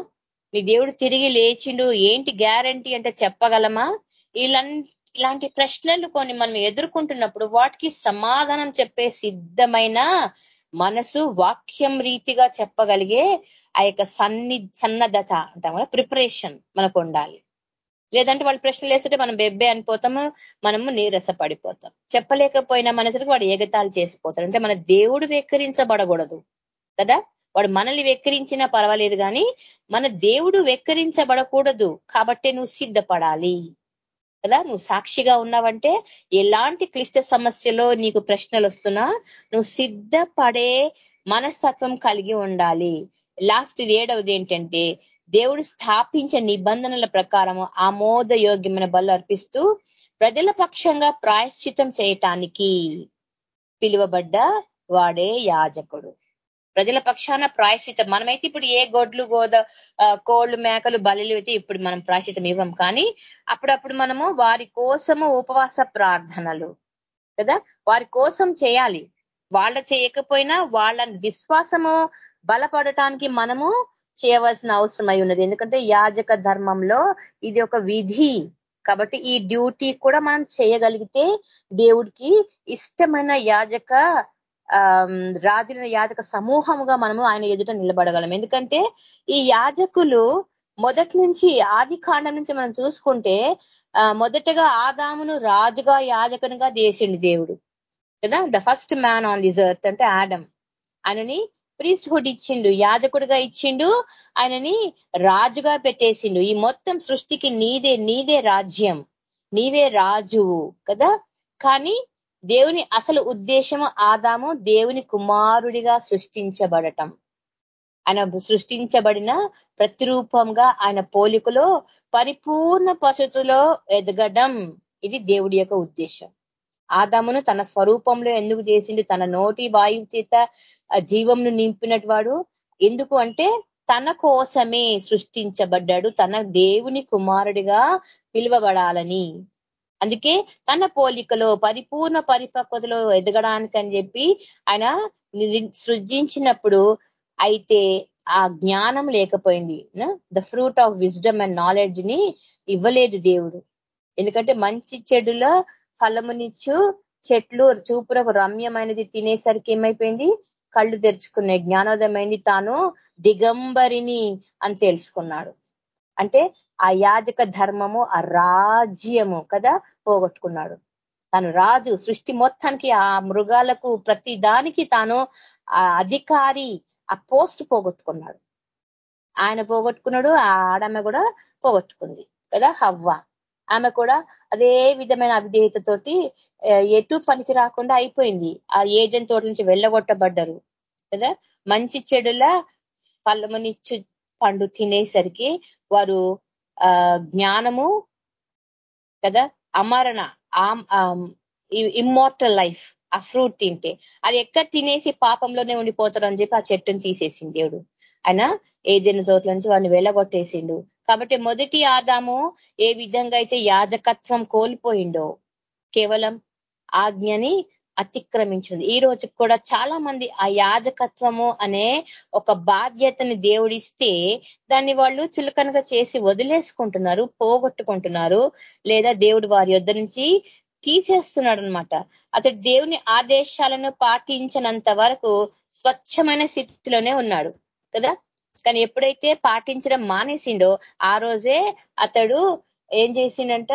నీ దేవుడు తిరిగి లేచిండు ఏంటి గ్యారంటీ అంటే చెప్పగలమా? ఇలాంటి ప్రశ్నలు కొన్ని మనం ఎదుర్కొంటున్నప్పుడు వాటికి సమాధానం చెప్పే సిద్ధమైన మనసు వాక్యం రీతిగా చెప్పగలిగే ఆ యొక్క సన్ని సన్నద్ధత అంటాం కదా ప్రిపరేషన్ మనకు ఉండాలి. లేదంటే వాళ్ళు ప్రశ్నలు వేస్తుంటే మనం బెబ్బే అనిపోతాము మనము నీరస పడిపోతాం చెప్పలేకపోయినా మనసుకు వాడు ఏగతాలు చేసిపోతాడు. అంటే మన దేవుడు వెక్కరించబడకూడదు కదా? వాడు మనల్ని వెక్కరించినా పర్వాలేదు కానీ మన దేవుడు వెక్కరించబడకూడదు. కాబట్టే నువ్వు సిద్ధపడాలి. కదా? నువ్వు సాక్షిగా ఉన్నావంటే ఎలాంటి క్లిష్ట సమస్యలో నీకు ప్రశ్నలు వస్తున్నా నువ్వు సిద్ధపడే మనస్తత్వం కలిగి ఉండాలి. లాస్ట్ ఏడవది ఏంటంటే దేవుడు స్థాపించే నిబంధనల ప్రకారము ఆమోదయోగ్యమైన బలు అర్పిస్తూ ప్రజల పక్షంగా ప్రాయశ్చితం చేయటానికి పిలువబడ్డ వాడే యాజకుడు. ప్రజల పక్షాన ప్రాయశ్చితం మనమైతే ఇప్పుడు ఏ గొడ్లు గోద కోళ్ళు మేకలు బలిలు అయితే ఇప్పుడు మనం ప్రాయశ్చితం ఇవ్వం. కానీ అప్పుడప్పుడు మనము వారి కోసము ఉపవాస ప్రార్థనలు కదా? వారి కోసం చేయాలి. వాళ్ళ చేయకపోయినా వాళ్ళ విశ్వాసము బలపడటానికి మనము చేయవలసిన అవసరం అయి ఉన్నది. ఎందుకంటే యాజక ధర్మంలో ఇది ఒక విధి. కాబట్టి ఈ డ్యూటీ కూడా మనం చేయగలిగితే దేవుడికి ఇష్టమైన యాజక రాజుల యాజక సమూహముగా మనము ఆయన ఎదుట నిలబడగలం. ఎందుకంటే ఈ యాజకులు మొదటి నుంచి ఆది కాండం నుంచి మనం చూసుకుంటే మొదటగా ఆదామును రాజుగా యాజకునిగా చేసిండు దేవుడు. కదా? The first man on this earth అంటే ఆడమ్. ఆయనని ప్రీస్ట్హుడ్ ఇచ్చిండు యాజకుడిగా ఇచ్చిండు ఆయనని రాజుగా పెట్టేసిండు. ఈ మొత్తం సృష్టికి నీదే నీదే రాజ్యం. నీవే రాజువు. కదా? కానీ దేవుని అసలు ఉద్దేశము ఆదాము దేవుని కుమారుడిగా సృష్టించబడటం. ఆయన సృష్టించబడిన ప్రతిరూపంగా ఆయన పోలికలో పరిపూర్ణ పశుతులో ఎదగడం. ఇది దేవుడి యొక్క ఉద్దేశం. ఆదామును తన స్వరూపంలో ఎందుకు చేసిండు? తన నోటి వాయువు చేత జీవంను నింపినటువాడు ఎందుకు అంటే తన కోసమే సృష్టించబడ్డాడు. తన దేవుని కుమారుడిగా పిలువబడాలని. అందుకే తన పోలికలో పరిపూర్ణ పరిపక్వతలో ఎదగడానికి అని చెప్పి ఆయన సృజించినప్పుడు అయితే ఆ జ్ఞానం లేకపోయింది. The fruit of wisdom and నాలెడ్జ్ని ఇవ్వలేదు దేవుడు. ఎందుకంటే మంచి చెడుల ఫలమునిచ్చు చెట్లు చూపురకు రమ్యమైనది తినేసరికి ఏమైపోయింది? కళ్ళు తెరుచుకునే జ్ఞానోదయమైంది. తాను దిగంబరిని అని తెలుసుకున్నాడు. అంటే ఆ యాజక ధర్మము ఆ రాజ్యము కదా పోగొట్టుకున్నాడు. తను రాజు సృష్టి మొత్తానికి ఆ మృగాలకు ప్రతి దానికి తాను ఆ అధికారి ఆ పోస్ట్ పోగొట్టుకున్నాడు. ఆయన పోగొట్టుకున్నాడు ఆ ఆడమ్మ కూడా పోగొట్టుకుంది కదా హవ్వ. ఆమె కూడా అదే విధమైన అవిధేయతతోటి ఎటు పనికి రాకుండా అయిపోయింది. ఆ ఏజెంట్ తోట నుంచి వెళ్ళగొట్టబడ్డరు కదా. మంచి చెడుల ఫలమునిచ్చు పండు తినేసరికి వారు జ్ఞానము కదా? అమరణ ఇమ్మోర్టల్ లైఫ్ ఆ ఫ్రూట్ తింటే. అది ఎక్కడ తినేసి పాపంలోనే ఉండిపోతారు అని చెప్పి ఆ చెట్టుని తీసేసింది దేవుడు. ఆయన ఏదైనా తోటల నుంచి వాడిని వెళ్ళగొట్టేసిండు. కాబట్టి మొదటి ఆదాము ఏ విధంగా అయితే యాజకత్వం కోల్పోయిండో కేవలం ఆజ్ఞని అతిక్రమించింది. ఈ రోజు కూడా చాలా మంది ఆ యాజకత్వము అనే ఒక బాధ్యతని దేవుడిస్తే దాన్ని వాళ్ళు చులకనగా చేసి వదిలేసుకుంటున్నారు పోగొట్టుకుంటున్నారు. లేదా దేవుడు వారి యొద్ధ నుంచి తీసేస్తున్నాడు అనమాట అతడు దేవుని ఆదేశాలను పాటించినంత వరకు స్వచ్ఛమైన స్థితిలోనే ఉన్నాడు కదా? కానీ ఎప్పుడైతే పాటించడం మానేసిండో ఆ రోజే అతడు ఏం చేసిండంట?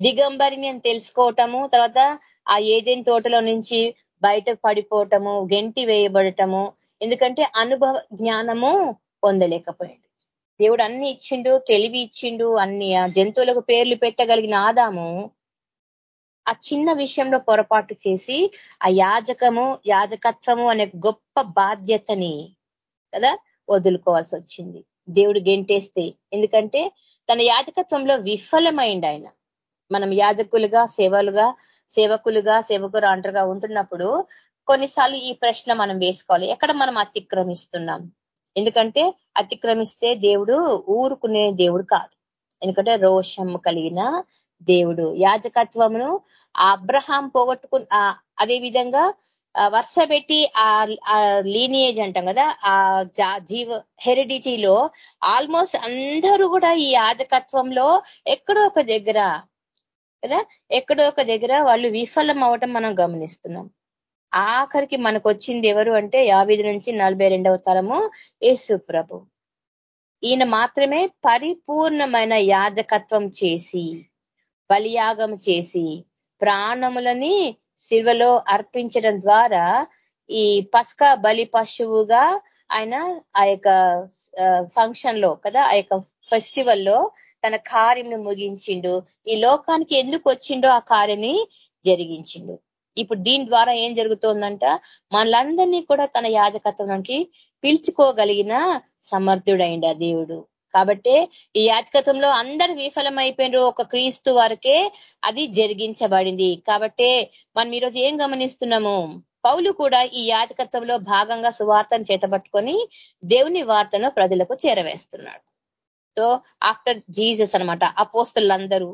దిగంబరిని అని తెలుసుకోవటము తర్వాత ఆ ఏదైనా తోటలో నుంచి బయటకు పడిపోవటము గెంటి వేయబడటము ఎందుకంటే అనుభవ జ్ఞానము పొందలేకపోయాడు దేవుడు అన్ని ఇచ్చిండు తెలివి ఇచ్చిండు అన్ని జంతువులకు పేర్లు పెట్టగలిగిన ఆదాము ఆ చిన్న విషయంలో పొరపాటు చేసి ఆ యాజకము యాజకత్వము అనే గొప్ప బాధ్యతని కదా వదులుకోవాల్సి వచ్చింది. దేవుడు గెంటేస్తే ఎందుకంటే తన యాజకత్వంలో విఫలమైండు ఆయన. మనం యాజకులుగా సేవలుగా సేవకులుగా సేవకులు ఉంటున్నప్పుడు కొన్నిసార్లు ఈ ప్రశ్న మనం వేసుకోవాలి. ఎక్కడ మనం అతిక్రమిస్తున్నాం? ఎందుకంటే అతిక్రమిస్తే దేవుడు ఊరుకునే దేవుడు కాదు. ఎందుకంటే రోషం కలిగిన దేవుడు. యాజకత్వమును అబ్రహాం పోగొట్టుకు అదే విధంగా వర్ష పెట్టి ఆ లీనియేజ్ అంటాం కదా ఆ జీవ హెరిడిటీలో ఆల్మోస్ట్ అందరూ కూడా ఈ యాజకత్వంలో ఎక్కడో ఒక దగ్గర కదా? ఎక్కడో ఒక దగ్గర వాళ్ళు విఫలం అవటం మనం గమనిస్తున్నాం. ఆఖరికి మనకు వచ్చింది ఎవరు అంటే యాభై నుంచి నలభై రెండవ తరము యేసు ప్రభు. ఈయన మాత్రమే పరిపూర్ణమైన యాజకత్వం చేసి బలియాగం చేసి ప్రాణములని శివలో అర్పించడం ద్వారా ఈ పస్క బలి పశువుగా ఆయన ఆ యొక్క ఫంక్షన్లో కదా ఆ యొక్క ఫెస్టివల్లో తన కార్యం ముగించిండు. ఈ లోకానికి ఎందుకు వచ్చిండో ఆ కార్యని జరిగించిండు. ఇప్పుడు దీని ద్వారా ఏం జరుగుతోందంట? మనలందరినీ కూడా తన యాజకత్వానికి పిలుచుకోగలిగిన సమర్థుడైండ దేవుడు. కాబట్టి ఈ యాచకత్వంలో అందరు విఫలమైపోయినారు. ఒక క్రీస్తు వరకే అది జరిగించబడింది. కాబట్టి మనం ఈరోజు ఏం గమనిస్తున్నాము? పౌలు కూడా ఈ యాచకత్వంలో భాగంగా సువార్తను చేతబట్టుకొని దేవుని వార్తను ప్రజలకు చేరవేస్తున్నాడు. సో ఆఫ్టర్ జీసస్ అనమాట అపోస్తులందరూ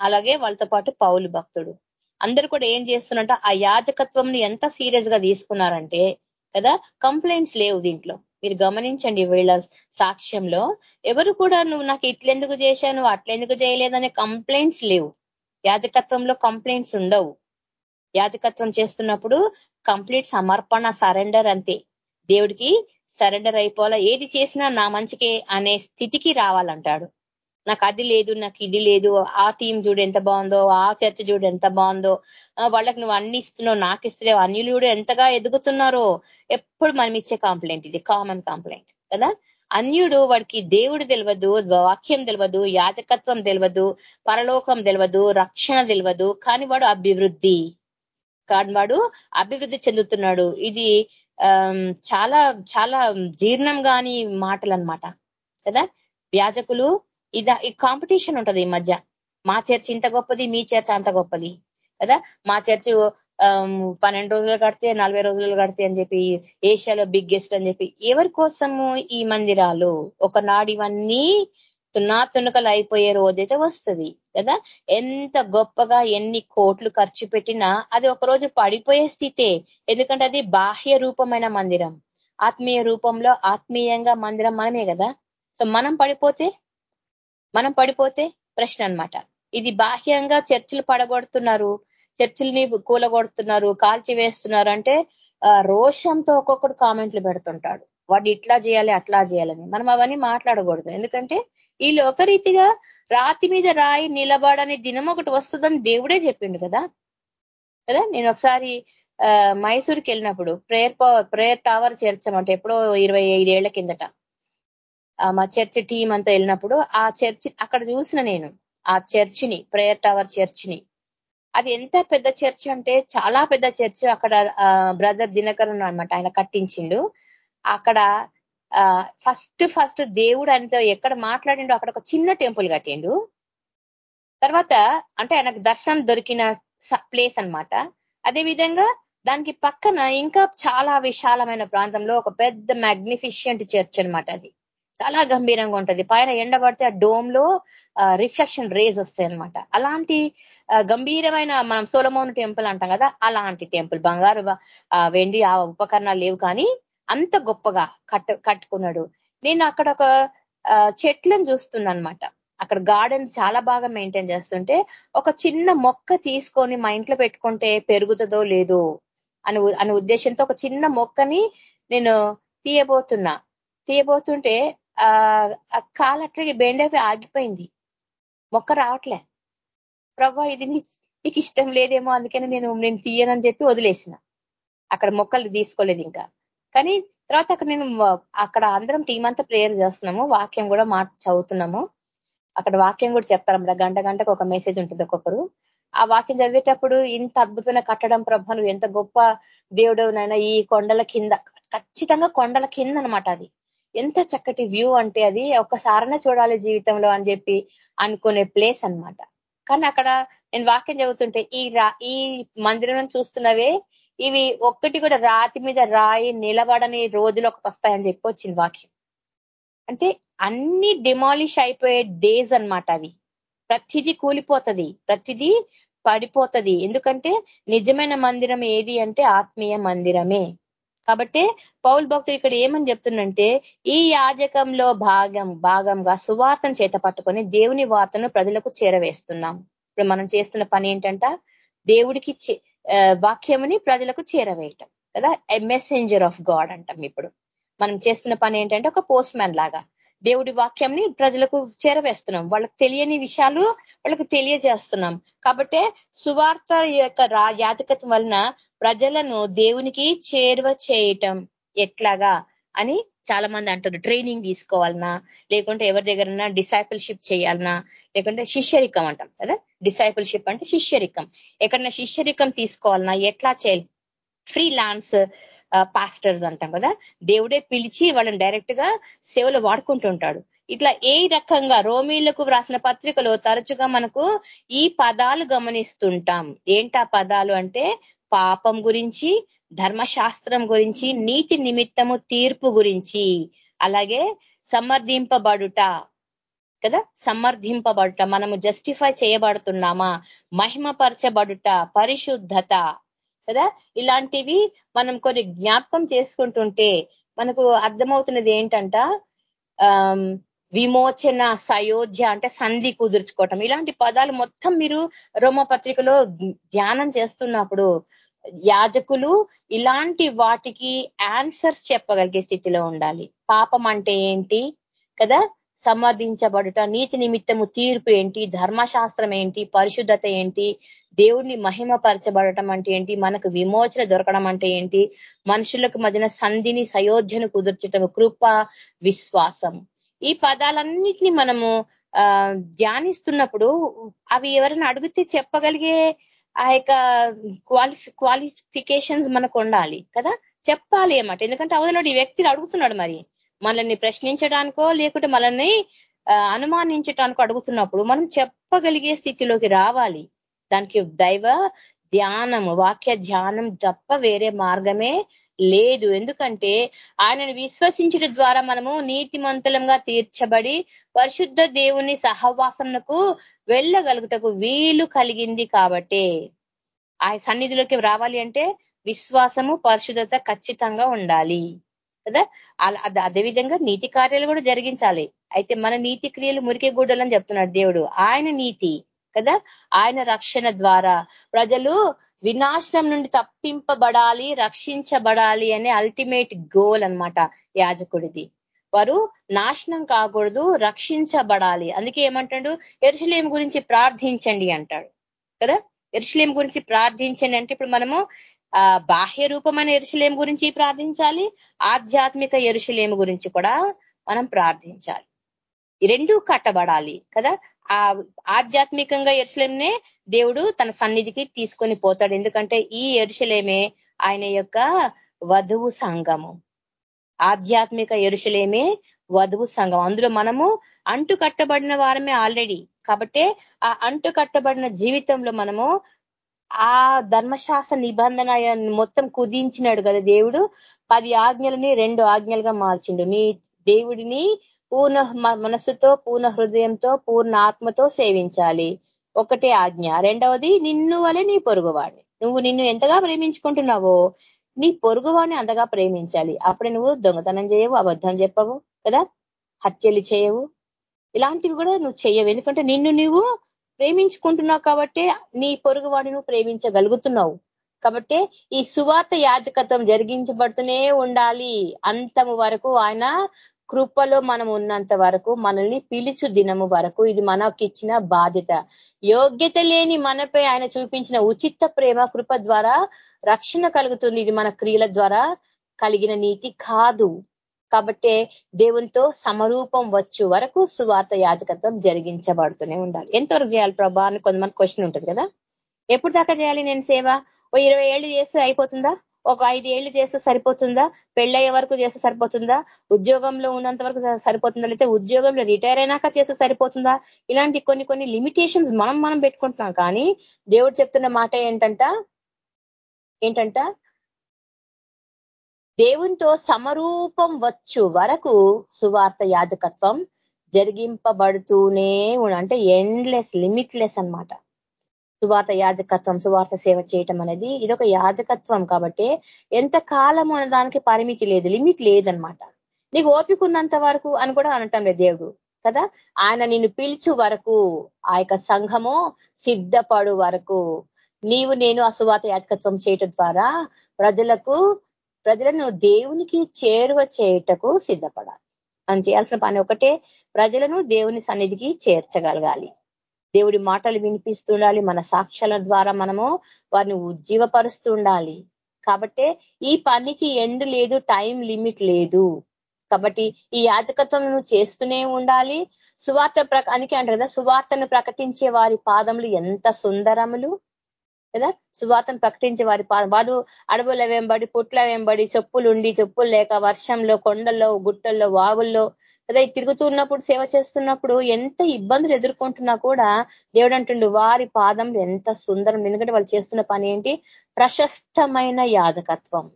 అలాగే వాళ్ళతో పాటు పౌలు భక్తుడు. అందరూ కూడా ఏం చేస్తున్నట్ట ఆ యాజకత్వం ఎంత సీరియస్గా తీసుకున్నారంటే కదా కంప్లైంట్స్ లేవు దీంట్లో. మీరు గమనించండి వీళ్ళ సాక్ష్యంలో. ఎవరు కూడా నువ్వు నాకు ఇట్లెందుకు చేశావు నువ్వు అట్లెందుకు చేయలేదనే కంప్లైంట్స్ లేవు. యాజకత్వంలో కంప్లైంట్స్ ఉండవు. యాజకత్వం చేస్తున్నప్పుడు కంప్లీట్ సమర్పణ సరెండర్ అంతే. దేవుడికి సరెండర్ అయిపోవాలా? ఏది చేసినా నా మంచికే అనే స్థితికి రావాలంటాడు. నాకు అది లేదు నాకు ఇది లేదు ఆ టీం చూడు ఎంత బాగుందో ఆ చర్చ చూడు ఎంత బాగుందో వాళ్ళకి నువ్వు అన్ని ఇస్తున్నావు నాకు ఇస్తలేవు అన్యులు కూడా ఎంతగా ఎదుగుతున్నారో ఎప్పుడు మనం ఇచ్చే కంప్లైంట్ ఇది కామన్ కంప్లైంట్ కదా? అన్యుడు వాడికి దేవుడు తెలియదు వాక్యం తెలియదు యాజకత్వం తెలియదు పరలోకం తెలియదు రక్షణ తెలియదు కానీ వాడు అభివృద్ధి. కానీ వాడు అభివృద్ధి చెందుతున్నాడు. ఇది చాలా చాలా జీర్ణం కాని మాటలు అనమాట కదా? వ్యాజకులు ఇదా ఈ కాంపిటీషన్ ఉంటది ఈ మధ్య. మా చర్చ్ ఇంత గొప్పది మీ చర్చ్ అంత గొప్పది. కదా? మా చర్చ్ పన్నెండు రోజులు కడితే నలభై రోజులు కడితే అని చెప్పి ఏషియాలో బిగ్గెస్ట్ అని చెప్పి ఎవరి కోసము ఈ మందిరాలు? ఒకనాడు ఇవన్నీ తున్నా అయిపోయే రోజైతే వస్తుంది కదా? ఎంత గొప్పగా ఎన్ని కోట్లు ఖర్చు పెట్టినా అది ఒకరోజు పడిపోయే స్థితే. ఎందుకంటే అది బాహ్య రూపమైన మందిరం. ఆత్మీయ రూపంలో ఆత్మీయంగా మందిరం మనమే కదా? సో మనం పడిపోతే? మనం పడిపోతే? ప్రశ్న అనమాట ఇది బాహ్యంగా చర్చిలు పడగొడుతున్నారు. చర్చిల్ని కూలగొడుతున్నారు కాల్చి వేస్తున్నారు అంటే రోషంతో ఒక్కొక్కడు కామెంట్లు పెడుతుంటాడు. వాడు ఇట్లా చేయాలి అట్లా చేయాలని. మనం అవన్నీ మాట్లాడకూడదు. ఎందుకంటే ఈ లోకరీతిగా రాతి మీద రాయి నిలబడని దినం ఒకటి వస్తుందని దేవుడే చెప్పిండు కదా? కదా? నేను ఒకసారి మైసూర్కి వెళ్ళినప్పుడు ప్రేయర్ ప్రేయర్ టవర్ చేర్చామంటే ఎప్పుడో ఇరవై ఐదేళ్ళ కిందట మా చర్చ్ టీం అంతా వెళ్ళినప్పుడు ఆ చర్చి అక్కడ చూసిన నేను ఆ చర్చిని ప్రేయర్ టవర్ చర్చిని. అది ఎంత పెద్ద చర్చ్ అంటే చాలా పెద్ద చర్చ్. అక్కడ బ్రదర్ దినకరన్ అనమాట ఆయన కట్టించిండు. అక్కడ ఫస్ట్ ఫస్ట్ దేవుడు ఆయనతో ఎక్కడ మాట్లాడిండో అక్కడ ఒక చిన్న టెంపుల్ కట్టిండు. తర్వాత అంటే ఆయనకు దర్శనం దొరికిన ప్లేస్ అనమాట అదే విధంగా దానికి పక్కన ఇంకా చాలా విశాలమైన ప్రాంతంలో ఒక పెద్ద మ్యాగ్నిఫిషియంట్ చర్చ్ అనమాట అది. చాలా గంభీరంగా ఉంటది. పైన ఎండబడితే ఆ డోమ్లో రిఫ్లెక్షన్ రేజ్ వస్తాయి అనమాట అలాంటి గంభీరమైన మనం సోలమోన్ టెంపుల్ అంటాం కదా అలాంటి టెంపుల్. బంగారు వెండి ఆ ఉపకరణాలు లేవు కానీ అంత గొప్పగా కట్టు కట్టుకున్నాడు. నేను అక్కడ ఒక చెట్లను చూస్తున్నా అనమాట అక్కడ గార్డెన్ చాలా బాగా మెయింటైన్ చేస్తుంటే ఒక చిన్న మొక్క తీసుకొని మా ఇంట్లో పెట్టుకుంటే పెరుగుతుందో లేదో అని అనే ఉద్దేశంతో ఒక చిన్న మొక్కని నేను తీయబోతున్నా. తీయబోతుంటే ఆ కాలు అట్లాగే బెండపై ఆగిపోయింది. మొక్క రావట్లే. ప్రభా ఇది నీకు ఇష్టం లేదేమో అందుకని నేను నేను తీయనని చెప్పి వదిలేసిన. అక్కడ మొక్కలు తీసుకోలేదు ఇంకా. కానీ తర్వాత అక్కడ నేను అక్కడ అందరం టీం అంతా ప్రేయర్ చేస్తున్నాము వాక్యం కూడా మా చదువుతున్నాము. అక్కడ వాక్యం కూడా చెప్తారు గంట గంటకు ఒక మెసేజ్ ఉంటుంది ఒక్కొక్కరు. ఆ వాక్యం చదివేటప్పుడు ఇంత అద్భుతమైన కట్టడం ప్రభ ఎంత గొప్ప దేవుడు నైనా ఈ కొండల కింద ఖచ్చితంగా కొండల కింద అనమాట అది. ఎంత చక్కటి వ్యూ అంటే అది. ఒక్కసారనే చూడాలి జీవితంలో అని చెప్పి అనుకునే ప్లేస్ అనమాట కానీ అక్కడ నేను వాక్యం చదువుతుంటే ఈ ఈ మందిరం చూస్తున్నవే ఇవి ఒక్కటి కూడా రాతి మీద రాయి నిలబడని రోజులు ఒకటి వస్తాయని చెప్పి వచ్చింది వాక్యం. అంటే అన్ని డిమాలిష్ అయిపోయే డేస్ అనమాట అవి. ప్రతిదీ కూలిపోతుంది ప్రతిదీ పడిపోతుంది. ఎందుకంటే నిజమైన మందిరం ఏది అంటే ఆత్మీయ మందిరమే. కాబట్టి పౌల్ భక్తులు ఇక్కడ ఏమని చెప్తుందంటే ఈ యాజకంలో భాగం భాగంగా సువార్తను చేత పట్టుకొని దేవుని వార్తను ప్రజలకు చేరవేస్తున్నాం. ఇప్పుడు మనం చేస్తున్న పని ఏంటంట? దేవుడికి వాక్యముని ప్రజలకు చేరవేయటం. కదా? మెసెంజర్ ఆఫ్ గాడ్ అంటాం ఇప్పుడు. మనం చేస్తున్న పని ఏంటంటే ఒక పోస్ట్ మ్యాన్ లాగా. దేవుడి వాక్యంని ప్రజలకు చేరవేస్తున్నాం. వాళ్ళకి తెలియని విషయాలు వాళ్ళకి తెలియజేస్తున్నాం. కాబట్టి సువార్త యొక్క యాజకత్వం వలన ప్రజలను దేవునికి చేరువ చేయటం ఎట్లాగా అని చాలా మంది అంటారు ట్రైనింగ్ తీసుకోవాలన్నా లేకుంటే ఎవరి దగ్గరన్నా డిసైపుల్షిప్ చేయాలన్నా లేకుంటే శిష్యరికం అంటాం కదా? డిసైపుల్షిప్ అంటే శిష్యరికం. ఎక్కడన్నా శిష్యరికం తీసుకోవాలన్నా ఎట్లా చేయాలి? ఫ్రీ లాన్స్ పాస్టర్స్ అంటాం కదా? దేవుడే పిలిచి వాళ్ళని డైరెక్ట్గా సేవలు వాడుకుంటుంటాడు. ఇట్లా ఏ రకంగా రోమీలకు వ్రాసిన పత్రికలో తరచుగా మనకు ఈ పదాలు గమనిస్తుంటాం. ఏంటా పదాలు అంటే పాపం గురించి ధర్మశాస్త్రం గురించి నీతి నిమిత్తము తీర్పు గురించి. అలాగే సమర్థింపబడుట కదా? సమర్థింపబడుట మనము జస్టిఫై చేయబడుతున్నామా? మహిమపరచబడుట పరిశుద్ధత కదా? ఇలాంటివి మనం కొన్ని జ్ఞాపకం చేసుకుంటుంటే మనకు అర్థమవుతున్నది ఏంటంట? విమోచన సయోధ్య అంటే సంధి కుదుర్చుకోవటం. ఇలాంటి పదాలు మొత్తం మీరు రోమ పత్రికలో ధ్యానం చేస్తున్నప్పుడు యాజకులు ఇలాంటి వాటికి ఆన్సర్స్ చెప్పగలిగే స్థితిలో ఉండాలి. పాపం అంటే ఏంటి? కదా? సమర్థించబడుట నీతి నిమిత్తము తీర్పు ఏంటి? ధర్మశాస్త్రం ఏంటి? పరిశుద్ధత ఏంటి? దేవుణ్ణి మహిమపరచబడటం అంటే ఏంటి? మనకు విమోచన దొరకడం అంటే ఏంటి? మనుషులకు మధ్యన సంధిని సయోధ్యను కుదుర్చటం కృప విశ్వాసం ఈ పదాలన్నిటినీ మనము ధ్యానిస్తున్నప్పుడు అవి ఎవరైనా అడిగితే చెప్పగలిగే ఆ యొక్క క్వాలిఫి క్వాలిఫికేషన్స్ మనకు ఉండాలి కదా? చెప్పాలి అన్నమాట. ఎందుకంటే అవతల ఈ వ్యక్తిని అడుగుతున్నాడు మరి. మనల్ని ప్రశ్నించడానికో లేకుంటే మనల్ని అనుమానించడానికో అడుగుతున్నప్పుడు మనం చెప్పగలిగే స్థితిలోకి రావాలి. దానికి దైవ ధ్యానము వాక్య ధ్యానం తప్ప వేరే మార్గమే లేదు. ఎందుకంటే ఆయనను విశ్వసించడం ద్వారా మనము నీతిమంతులంగా తీర్చబడి పరిశుద్ధ దేవుని సహవాసంకు వెళ్ళగలుగుటకు వీలు కలిగింది కాబట్టే. ఆ సన్నిధిలోకి రావాలి అంటే విశ్వాసము పరిశుద్ధత ఖచ్చితంగా ఉండాలి. కదా? అదేవిధంగా నీతి కార్యాలు కూడా జరిగించాలి. అయితే మన నీతి క్రియలు మురికే గుడ్డలని చెప్తున్నాడు దేవుడు. ఆయన నీతి. కదా? ఆయన రక్షణ ద్వారా. ప్రజలు వినాశనం నుండి తప్పింపబడాలి రక్షించబడాలి అనే అల్టిమేట్ గోల్ అనమాట యాజకుడిది. వారు నాశనం కాకూడదు రక్షించబడాలి. అందుకే ఏమంటాడు? ఎరుసలేం గురించి ప్రార్థించండి అంటాడు. కదా? ఎరుసలేం గురించి ప్రార్థించండి అంటే ఇప్పుడు మనము ఆ బాహ్య రూపమైన ఎరుసలేం గురించి ప్రార్థించాలి ఆధ్యాత్మిక ఎరుసలేం గురించి కూడా మనం ప్రార్థించాలి. రెండు కట్టబడాలి కదా? ఆ ఆధ్యాత్మికంగా ఎరుసలేంనే దేవుడు తన సన్నిధికి తీసుకొని పోతాడు. ఎందుకంటే ఈ ఎరుసలేమే ఆయన యొక్క వధువు సంఘము. ఆధ్యాత్మిక ఎరుసలేమే వధువు సంఘం. అందులో మనము అంటు కట్టబడిన వారమే ఆల్రెడీ. కాబట్టి ఆ అంటు కట్టబడిన జీవితంలో మనము ఆ ధర్మశాస్త్ర నిబంధన మొత్తం కుదించినాడు కదా దేవుడు. పది ఆజ్ఞలని రెండు ఆజ్ఞలుగా మార్చిండు. నీ దేవుడిని పూర్ణ మనసుతో పూర్ణ హృదయంతో పూర్ణ ఆత్మతో సేవించాలి. ఒకటే ఆజ్ఞ. రెండవది నిన్ను వలె నీ పొరుగువాడిని. నువ్వు నిన్ను ఎంతగా ప్రేమించుకుంటున్నావో నీ పొరుగువాడిని అంతగా ప్రేమించాలి. అప్పుడే నువ్వు దొంగతనం చేయవు అబద్ధం చెప్పవు కదా? హత్యలు చేయవు. ఇలాంటివి కూడా నువ్వు చేయవు. ఎందుకంటే నిన్ను నువ్వు ప్రేమించుకుంటున్నావు కాబట్టి నీ పొరుగువాడిని నువ్వు ప్రేమించగలుగుతున్నావు. కాబట్టి ఈ సువార్త యాజకత్వం జరిగించబడుతూనే ఉండాలి. అంతము వరకు ఆయన కృపలో మనం ఉన్నంత వరకు మనల్ని పిలుచు దినము వరకు ఇది మనకిచ్చిన బాధ్యత. యోగ్యత లేని మనపై ఆయన చూపించిన ఉచిత ప్రేమ కృప ద్వారా రక్షణ కలుగుతుంది. ఇది మన క్రియల ద్వారా కలిగిన నీతి కాదు. కాబట్టే దేవునితో సమరూపం వచ్చు వరకు సువార్త యాజకత్వం జరిగించబడుతూనే ఉండాలి. ఎంతవరకు చేయాలి ప్రభా? అని కొంతమంది క్వశ్చన్ ఉంటుంది కదా. ఎప్పుడు దాకా చేయాలి నేను సేవ? ఓ ఇరవై ఏళ్ళు చేస్తే అయిపోతుందా? ఒక ఐదు ఏళ్ళు చేస్తే సరిపోతుందా? పెళ్ళయ్యే వరకు చేస్తే సరిపోతుందా? ఉద్యోగంలో ఉన్నంత వరకు సరిపోతుందా? లేకపోతే ఉద్యోగంలో రిటైర్ అయినాక చేస్తే సరిపోతుందా? ఇలాంటి కొన్ని కొన్ని లిమిటేషన్స్ మనం మనం పెట్టుకుంటున్నాం. కానీ దేవుడు చెప్తున్న మాట ఏంటంట? ఏంటంట? దేవునితో సమరూపం వచ్చు వరకు సువార్త యాజకత్వం జరిగింపబడుతూనే అంటే ఎండ్లెస్ లిమిట్లెస్ అనమాట సువార్త యాజకత్వం సువార్త సేవ చేయటం అనేది ఇదొక యాజకత్వం కాబట్టి ఎంత కాలం అనే దానికి పరిమితి లేదు లిమిట్ లేదనమాట నీకు ఓపిక ఉన్నంత వరకు అని కూడా అనటం లేదు దేవుడు కదా? ఆయన నిన్ను పిలిచు వరకు ఆ యొక్క సంఘము సిద్ధపడు వరకు నీవు నేను అసువాత యాజకత్వం చేయటం ద్వారా ప్రజలకు ప్రజలను దేవునికి చేరువ చేయుటకు సిద్ధపడాలి. మనం చేయాల్సిన పని ఒకటే ప్రజలను దేవుని సన్నిధికి చేర్చగలగాలి. దేవుడి మాటలు వినిపిస్తుండాలి. మన సాక్ష్యాల ద్వారా మనము వారిని ఉజ్జీవపరుస్తుండాలి కాబట్టే ఈ పనికి ఎండ్ లేదు టైం లిమిట్ లేదు. కాబట్టి ఈ యాజకత్వం నువ్వు చేస్తూనే ఉండాలి. సువార్త అందుకే అంటారు కదా సువార్తను ప్రకటించే వారి పాదములు ఎంత సుందరములు కదా? సువార్తను ప్రకటించే వారి వాళ్ళు అడవుల వెంబడి పుట్ల వెంబడి చెప్పులు ఉండి చెప్పులు లేక వర్షంలో కొండల్లో గుట్టల్లో వాగుల్లో కదా తిరుగుతున్నప్పుడు సేవ చేస్తున్నప్పుడు ఎంత ఇబ్బందులు ఎదుర్కొంటున్నా కూడా దేవుడు అంటుండు వారి పాదంలో ఎంత సుందరం. ఎందుకంటే వాళ్ళు చేస్తున్న పని ఏంటి? ప్రశస్తమైన యాజకత్వం.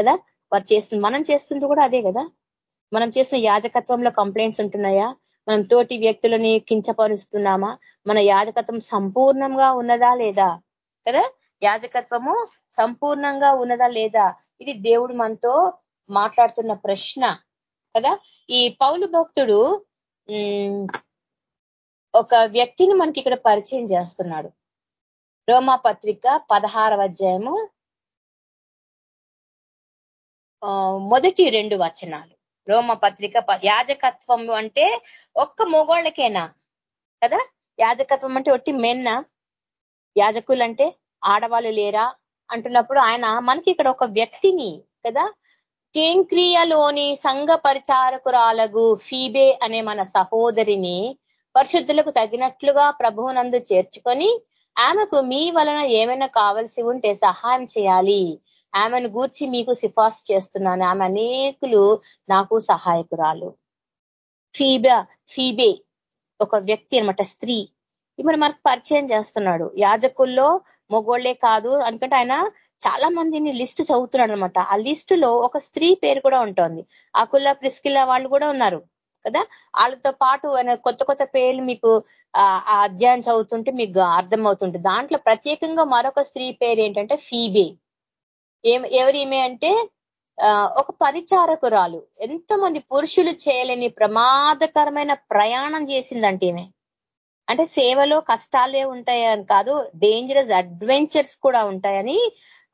కదా? వారు చేస్తుంది మనం చేస్తుంది కూడా అదే కదా? మనం చేసిన యాజకత్వంలో కంప్లైంట్స్ ఉంటున్నాయా? మనం తోటి వ్యక్తులని కించపరుస్తున్నామా? మన యాజకత్వం సంపూర్ణంగా ఉన్నదా లేదా? కదా? యాజకత్వము సంపూర్ణంగా ఉన్నదా లేదా? ఇది దేవుడు మనతో మాట్లాడుతున్న ప్రశ్న. కదా? ఈ పౌలు భక్తుడు ఒక వ్యక్తిని మనకి ఇక్కడ పరిచయం చేస్తున్నాడు. రోమా పత్రిక పదహారవ అధ్యాయము మొదటి రెండు వచనాలు. రోమ పత్రిక యాజకత్వం అంటే ఒక్క మొగోళ్ళకేనా? కదా? యాజకత్వం అంటే ఒట్టి మెన్న. యాజకులు అంటే ఆడవాళ్ళు లేరా? అంటున్నప్పుడు ఆయన మనకి ఇక్కడ ఒక వ్యక్తిని కదా? కేంక్రియలోని సంఘ పరిచారకురాలగు ఫీబే అనే మన సహోదరిని పరిశుద్ధులకు తగినట్లుగా ప్రభువునందు చేర్చుకొని ఆమెకు మీ వలన ఏమైనా కావలసి ఉంటే సహాయం చేయాలి. ఆమెను గూర్చి మీకు సిఫార్సు చేస్తున్నాను. ఆమె అనేకులు నాకు సహాయకురాలు. ఫీబా ఫీబే ఒక వ్యక్తి అనమాట స్త్రీ. ఇప్పుడు మనకు పరిచయం చేస్తున్నాడు. యాజకుల్లో మొగోళ్ళే కాదు. అనుకుంటే ఆయన చాలా మందిని లిస్ట్ చదువుతున్నాడు అనమాట ఆ లిస్ట్లో ఒక స్త్రీ పేరు కూడా ఉంటుంది. అకుల ప్రిస్కిల వాళ్ళు కూడా ఉన్నారు కదా? వాళ్ళతో పాటు ఆయన కొత్త కొత్త పేర్లు మీకు ఆ అధ్యాయం చదువుతుంటే మీకు అర్థం అవుతుంటుంది దాంట్లో ప్రత్యేకంగా మరొక స్త్రీ పేరు ఏంటంటే ఫీబే. ఎవరి ఈమె అంటే ఒక పరిచారకురాలు. ఎంతమంది పురుషులు చేయలేని ప్రమాదకరమైన ప్రయాణం చేసిందంటే ఈమె. అంటే సేవలో కష్టాలే ఉంటాయని కాదు డేంజరస్ అడ్వెంచర్స్ కూడా ఉంటాయని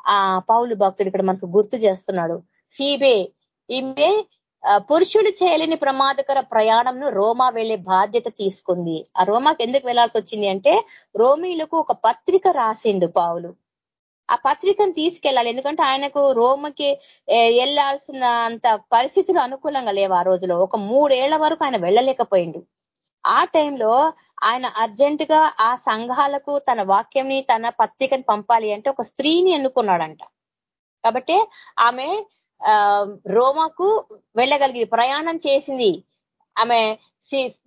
ఆ పౌలు భక్తుడు ఇక్కడ మనకు గుర్తు చేస్తున్నాడు. ఫీబే ఈమె పురుషుడు చేయలేని ప్రమాదకర ప్రయాణంను రోమా వెళ్ళే బాధ్యత తీసుకుంది. ఆ రోమాకి ఎందుకు వెళ్ళాల్సి వచ్చింది అంటే రోమీలకు ఒక పత్రిక రాసిండు పావులు ఆ పత్రికను తీసుకెళ్ళాలి. ఎందుకంటే ఆయనకు రోమకి వెళ్ళాల్సిన అంత పరిస్థితులు అనుకూలంగా లేవు ఆ రోజులో ఒక మూడేళ్ళ వరకు ఆయన వెళ్ళలేకపోయిండు. ఆ టైంలో ఆయన అర్జెంట్గా ఆ సంఘాలకు తన వాక్యంని తన పత్రికని పంపాలి అంటే ఒక స్త్రీని ఎన్నుకున్నాడంట. కాబట్టి ఆమె రోమాకు వెళ్ళగలిగింది ప్రయాణం చేసింది. ఆమె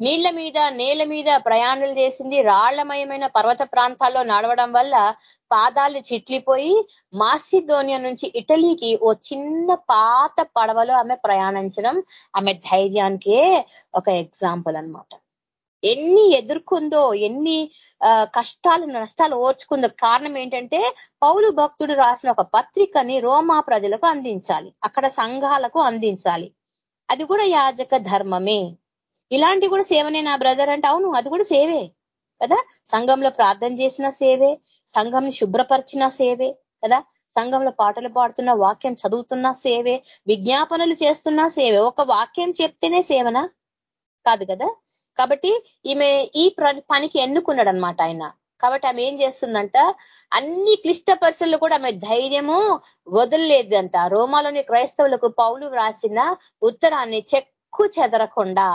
నీళ్ళ మీద నేల మీద ప్రయాణాలు చేసింది. రాళ్ళమయమైన పర్వత ప్రాంతాల్లో నడవడం వల్ల పాదాలు చిట్లిపోయి మాసిధోనియా నుంచి ఇటలీకి ఓ చిన్న పాత పడవలో ఆమె ప్రయాణించడం ఆమె ధైర్యానికే ఒక ఎగ్జాంపుల్ అనమాట ఎన్ని ఎదుర్కొందో ఎన్ని కష్టాలు నష్టాలు ఓర్చుకుందో. కారణం ఏంటంటే పౌలు భక్తుడు రాసిన ఒక పత్రికని రోమా ప్రజలకు అందించాలి. అక్కడ సంఘాలకు అందించాలి. అది కూడా యాజక ధర్మమే. ఇలాంటి కూడా సేవనే నా బ్రదర్ అంటే అవును అది కూడా సేవే కదా? సంఘంలో ప్రార్థన చేసిన సేవే సంఘంని శుభ్రపరిచిన సేవే కదా? సంఘంలో పాటలు పాడుతున్న వాక్యం చదువుతున్న సేవే విజ్ఞాపనలు చేస్తున్న సేవే. ఒక వాక్యం చెప్తేనే సేవనా? కాదు కదా? కాబట్టి ఈమె ఈ పనికి ఎన్నుకున్నాడు అనమాట ఆయన. కాబట్టి ఆమె ఏం చేస్తుందంట అన్ని క్లిష్ట పరిస్థితుల్లో కూడా ఆమె ధైర్యము వదలలేదంట. రోమాలోని క్రైస్తవులకు పౌలు వ్రాసిన ఉత్తరాన్ని చెక్ చెక్కు చెదరకుండా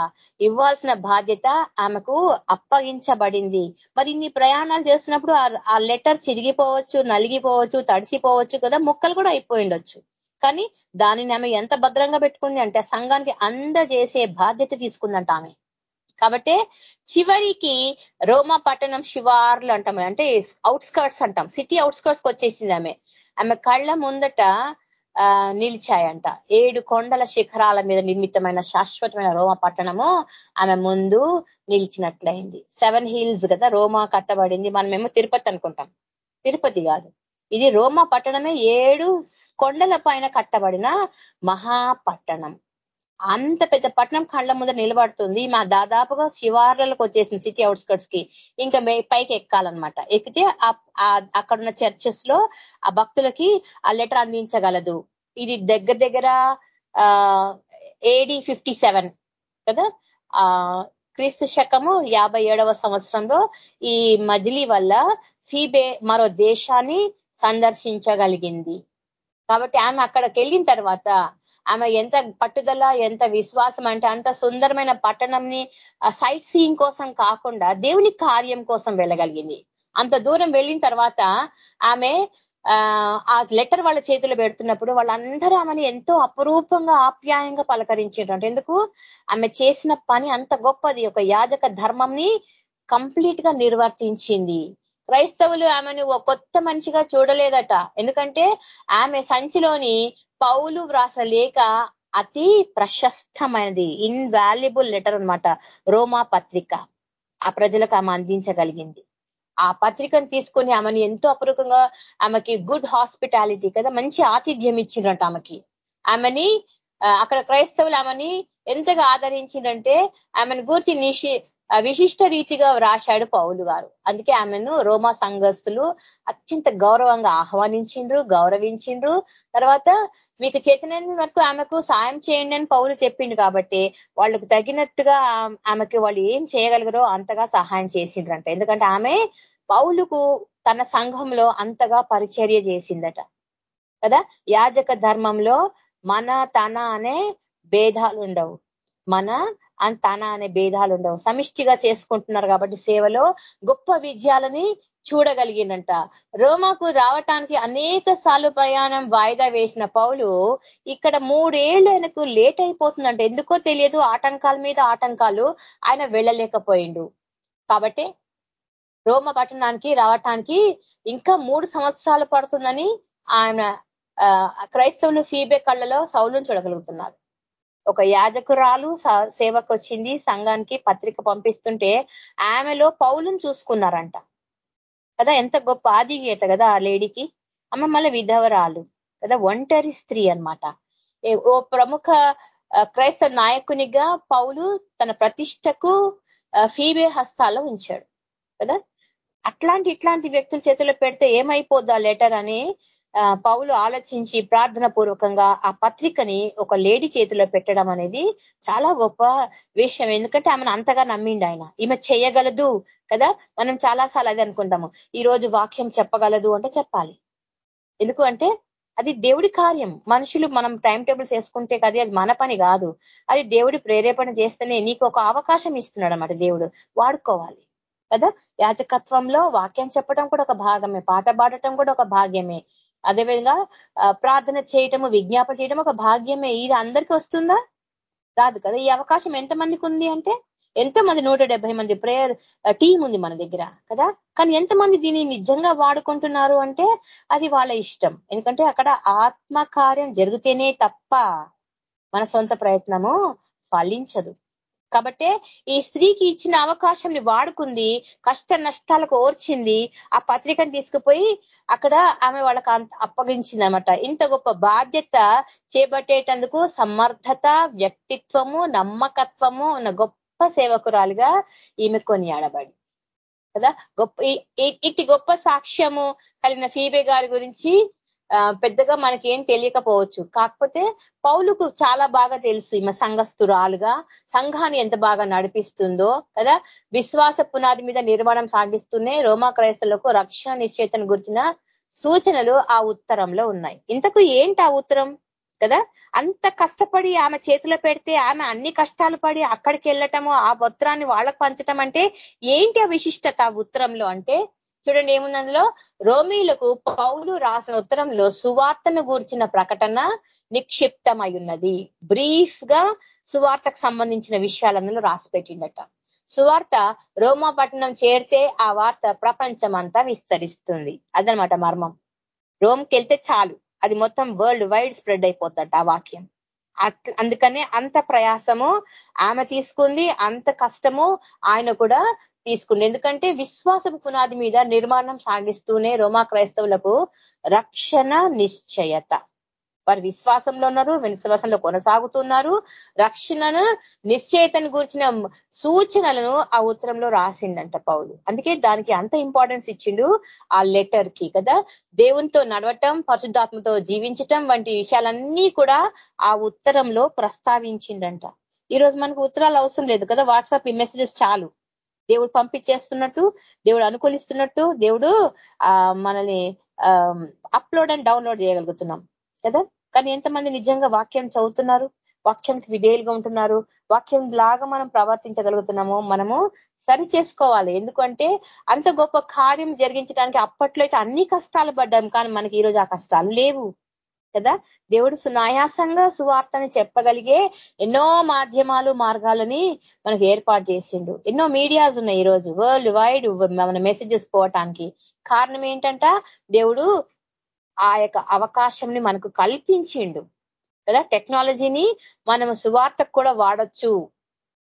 ఇవ్వాల్సిన బాధ్యత ఆమెకు అప్పగించబడింది. మరి ఇన్ని ప్రయాణాలు చేస్తున్నప్పుడు ఆ లెటర్ చిరిగిపోవచ్చు నలిగిపోవచ్చు తడిసిపోవచ్చు కదా ముక్కలు కూడా అయిపోయిండొచ్చు. కానీ దానిని ఆమె ఎంత భద్రంగా పెట్టుకుంది అంటే సంఘానికి అందజేసే బాధ్యత తీసుకుందంట ఆమె. కాబట్టి చివరికి రోమా పట్టణం శివార్లు అంటాం. అంటే అవుట్స్కర్ట్స్ అంటాం. సిటీ అవుట్స్కర్ట్స్ వచ్చేసింది ఆమె. ఆమె కళ్ళ ముందట ఆ నిలిచాయంట. ఏడు కొండల శిఖరాల మీద నిర్మితమైన శాశ్వతమైన రోమా పట్టణము ఆమె ముందు నిలిచినట్లయింది. సెవెన్ హిల్స్ కదా రోమా కట్టబడింది. మనమేమో తిరుపతి అనుకుంటాం. తిరుపతి కాదు. ఇది రోమా పట్టణమే ఏడు కొండల పైన కట్టబడిన మహాపట్టణం. అంత పెద్ద పట్టణం కళ్ళ ముందు నిలబడుతుంది. మా దాదాపుగా శివార్లకు వచ్చేసింది సిటీ అవుట్స్కట్స్కి ఇంకా పైకి ఎక్కాలన్నమాట. ఎక్కితే అక్కడున్న చర్చెస్లో ఆ భక్తులకి ఆ లెటర్ అందించగలదు. ఇది దగ్గర దగ్గర ఏడి ఫిఫ్టీ సెవెన్ కదా? ఆ క్రీస్తు శకము యాభై ఏడవ సంవత్సరంలో ఈ మజిలీ వల్ల ఫీబే మరో దేశాన్ని సందర్శించగలిగింది. కాబట్టి ఆమె అక్కడికి వెళ్ళిన తర్వాత ఆమె ఎంత పట్టుదల ఎంత విశ్వాసం అంటే అంత సుందరమైన పట్టణంని సైట్ సీయింగ్ కోసం కాకుండా దేవుని కార్యం కోసం వెళ్ళగలిగింది. అంత దూరం వెళ్ళిన తర్వాత ఆమె ఆ లెటర్ వాళ్ళ చేతిలో పెడుతున్నప్పుడు వాళ్ళందరూ ఆమెని ఎంతో అపురూపంగా ఆప్యాయంగా పలకరించేటంటే ఎందుకు? ఆమె చేసిన పని అంత గొప్పది. ఒక యాజక ధర్మంని కంప్లీట్గా నిర్వర్తించింది. క్రైస్తవులు ఆమెను కొత్త మనిషిగా చూడలేదట. ఎందుకంటే ఆమె సంచిలోని పౌలు వ్రాస లేఖ అతి ప్రశస్తమైనది ఇన్వాల్యుబుల్ లెటర్ అనమాట రోమా పత్రిక. ఆ ప్రజలకు ఆమె అందించగలిగింది. ఆ పత్రికను తీసుకొని ఆమెను ఎంతో అపరూపంగా ఆమెకి గుడ్ హాస్పిటాలిటీ కదా మంచి ఆతిథ్యం ఇచ్చిందట ఆమెకి. ఆమెని అక్కడ క్రైస్తవులు ఆమెని ఎంతగా ఆదరించిందంటే ఆమెను గూర్చి నిషి విశిష్ట రీతిగా రాశాడు పౌలు గారు. అందుకే ఆమెను రోమా సంఘస్థులు అత్యంత గౌరవంగా ఆహ్వానించిండ్రు గౌరవించిండ్రు. తర్వాత మీకు చేతనైన వరకు ఆమెకు సాయం చేయండి అని పౌలు చెప్పిండు కాబట్టి వాళ్ళకు తగినట్టుగా ఆమెకి వాళ్ళు ఏం చేయగలగరో అంతగా సహాయం చేసిండ్రంట. ఎందుకంటే ఆమె పౌలుకు తన సంఘంలో అంతగా పరిచర్య చేసిందట. కదా? యాజక ధర్మంలో మన తన అనే భేదాలు ఉండవు మన అని తన అనే భేదాలు ఉండవు సమిష్టిగా చేసుకుంటున్నారు కాబట్టి సేవలో గొప్ప విజయాలని చూడగలిగిందంట రోమాకు రావటానికి అనేక సార్లు ప్రయాణం వాయిదా వేసిన పౌలు ఇక్కడ మూడేళ్ళు ఆయనకు లేట్ అయిపోతుందంట. ఎందుకో తెలియదు ఆటంకాల మీద ఆటంకాలు ఆయన వెళ్ళలేకపోయిండు. కాబట్టి రోమ పట్టణానికి రావటానికి ఇంకా మూడు సంవత్సరాలు పడుతుందని ఆయన క్రైస్తవులు ఫీబే కళ్ళలో సౌలును చూడగలుగుతున్నారు. ఒక యాజకురాలు సేవకు వచ్చింది సంఘానికి పత్రిక పంపిస్తుంటే ఆమెలో పౌలును చూసుకున్నారంట. కదా ఎంత గొప్ప ఆదిగీత కదా ఆ లేడీకి. అమ్మ మళ్ళీ విధవరాలు. కదా ఒంటరి స్త్రీ అనమాట ఓ ప్రముఖ క్రైస్తవ నాయకునిగా పౌలు తన ప్రతిష్టకు ఫీబే హస్తాల్లో ఉంచాడు. కదా అట్లాంటి ఇట్లాంటి వ్యక్తుల చేతిలో పెడితే ఏమైపోద్దా లెటర్ అని పౌలు ఆలోచించి ప్రార్థన పూర్వకంగా ఆ పత్రికని ఒక లేడీ చేతిలో పెట్టడం అనేది చాలా గొప్ప విషయం. ఎందుకంటే ఆమెను అంతగా నమ్మిండి ఆయన. ఈమె చేయగలదు కదా? మనం చాలా సార్లు అది అనుకుంటాము. ఈ రోజు వాక్యం చెప్పగలదు అంటే చెప్పాలి. ఎందుకు అంటే అది దేవుడి కార్యం. మనుషులు మనం టైం టేబుల్స్ వేసుకుంటే కదా అది మన పని కాదు. అది దేవుడి ప్రేరేపణ చేస్తేనే నీకు ఒక అవకాశం ఇస్తున్నాడు అనమాట దేవుడు. వాడుకోవాలి. కదా? యాజకత్వంలో వాక్యం చెప్పడం కూడా ఒక భాగమే. పాట పాడటం కూడా ఒక భాగ్యమే అదేవిధంగా ప్రార్థన చేయటము విజ్ఞాపన చేయడం ఒక భాగ్యమే. ఇది అందరికీ వస్తుందా? రాదు కదా. ఈ అవకాశం ఎంతమందికి ఉంది అంటే ఎంతమంది నూట మంది ప్రేయర్ టీం ఉంది మన దగ్గర కదా. కానీ ఎంతమంది దీన్ని నిజంగా వాడుకుంటున్నారు అంటే అది వాళ్ళ ఇష్టం. ఎందుకంటే అక్కడ ఆత్మకార్యం జరిగితేనే తప్ప మన సొంత ప్రయత్నము ఫలించదు. కాబట్టే ఈ స్త్రీకి ఇచ్చిన అవకాశంని వాడుకుంది కష్ట నష్టాలకు ఓర్చింది ఆ పత్రికను తీసుకుపోయి అక్కడ ఆమె వాళ్ళకి అప్పగించింది అనమాట ఇంత గొప్ప బాధ్యత చేపట్టేటందుకు సమర్థత వ్యక్తిత్వము నమ్మకత్వము ఉన్న గొప్ప సేవకురాలుగా ఈమె కొనియాడబడి కదా? గొప్ప ఇట్టి గొప్ప సాక్ష్యము కలిగిన ఫీబే గారి గురించి పెద్దగా మనకి ఏం తెలియకపోవచ్చు. కాకపోతే పౌలుకు చాలా బాగా తెలుసు ఈమె సంఘస్థురాలుగా. సంఘాన్ని ఎంత బాగా నడిపిస్తుందో కదా? విశ్వాస పునాది మీద నిర్మాణం సాగిస్తూనే రోమా క్రైస్తవులకు రక్షణ నిశ్చేతను గురించిన సూచనలు ఆ ఉత్తరంలో ఉన్నాయి. ఇంతకు ఏంటి ఆ ఉత్తరం? కదా? అంత కష్టపడి ఆమె చేతిలో పెడితే ఆమె అన్ని కష్టాలు పడి అక్కడికి వెళ్ళటము ఆ ఉత్తరాన్ని వాళ్ళకు పంచటం అంటే ఏంటి ఆ విశిష్టత ఆ ఉత్తరంలో అంటే చూడండి ఏముంది అందులో రోమీలకు పౌలు రాసిన ఉత్తరంలో సువార్తను గూర్చిన ప్రకటన నిక్షిప్తమై ఉన్నది బ్రీఫ్గా సువార్తకు సంబంధించిన విషయాలు అందులో రాసి పెట్టిండట సువార్త రోమా పట్టణం చేరితే ఆ వార్త ప్రపంచం అంతా విస్తరిస్తుంది. అదనమాట మర్మం. రోమ్కి వెళ్తే చాలు. అది మొత్తం వరల్డ్ వైడ్ స్ప్రెడ్ అయిపోద్దట ఆ వాక్యం. అందుకనే అంత ప్రయాసము ఆమె తీసుకుంది అంత కష్టము ఆయన కూడా తీసుకుంది. ఎందుకంటే విశ్వాసపు పునాది మీద నిర్మాణం సాగిస్తూనే రోమా క్రైస్తవులకు రక్షణ నిశ్చయత. వారు విశ్వాసంలో ఉన్నారు విశ్వాసంలో కొనసాగుతున్నారు. రక్షణను నిశ్చయితను గురించిన సూచనలను ఆ ఉత్తరంలో రాసిండంట పౌలు. అందుకే దానికి అంత ఇంపార్టెన్స్ ఇచ్చిండు ఆ లెటర్కి కదా. దేవునితో నడవటం పరిశుద్ధాత్మతో జీవించటం వంటి విషయాలన్నీ కూడా ఆ ఉత్తరంలో ప్రస్తావించిండంట. ఈరోజు మనకు ఉత్తరాలు అవసరం లేదు కదా. వాట్సాప్ ఈ మెసేజెస్ చాలు. దేవుడు పంపించేస్తున్నట్టు దేవుడు అనుకూలిస్తున్నట్టు దేవుడు మనల్ని అప్లోడ్ అండ్ డౌన్లోడ్ చేయగలుగుతున్నాం. కదా? కానీ ఎంతమంది నిజంగా వాక్యం చదువుతున్నారు? వాక్యంకి విధేయులుగా ఉంటున్నారు? వాక్యం లాగా మనం ప్రవర్తించగలుగుతున్నాము మనము సరి చేసుకోవాలి. ఎందుకంటే అంత గొప్ప కార్యం జరిగించడానికి అప్పట్లో అయితే అన్ని కష్టాలు పడ్డాం. కానీ మనకి ఈరోజు ఆ కష్టాలు లేవు. కదా? దేవుడు సునాయాసంగా సువార్తని చెప్పగలిగే ఎన్నో మాధ్యమాలు మార్గాలని మనకు ఏర్పాటు చేసిండు. ఎన్నో మీడియాస్ ఉన్నాయి ఈరోజు. వరల్డ్ వైడ్ మన మెసేజెస్ పోవటానికి. కారణం ఏంటంట? దేవుడు ఆ యొక్క అవకాశంని మనకు కల్పించిండు. కదా? టెక్నాలజీని మనం సువార్తకు కూడా వాడచ్చు.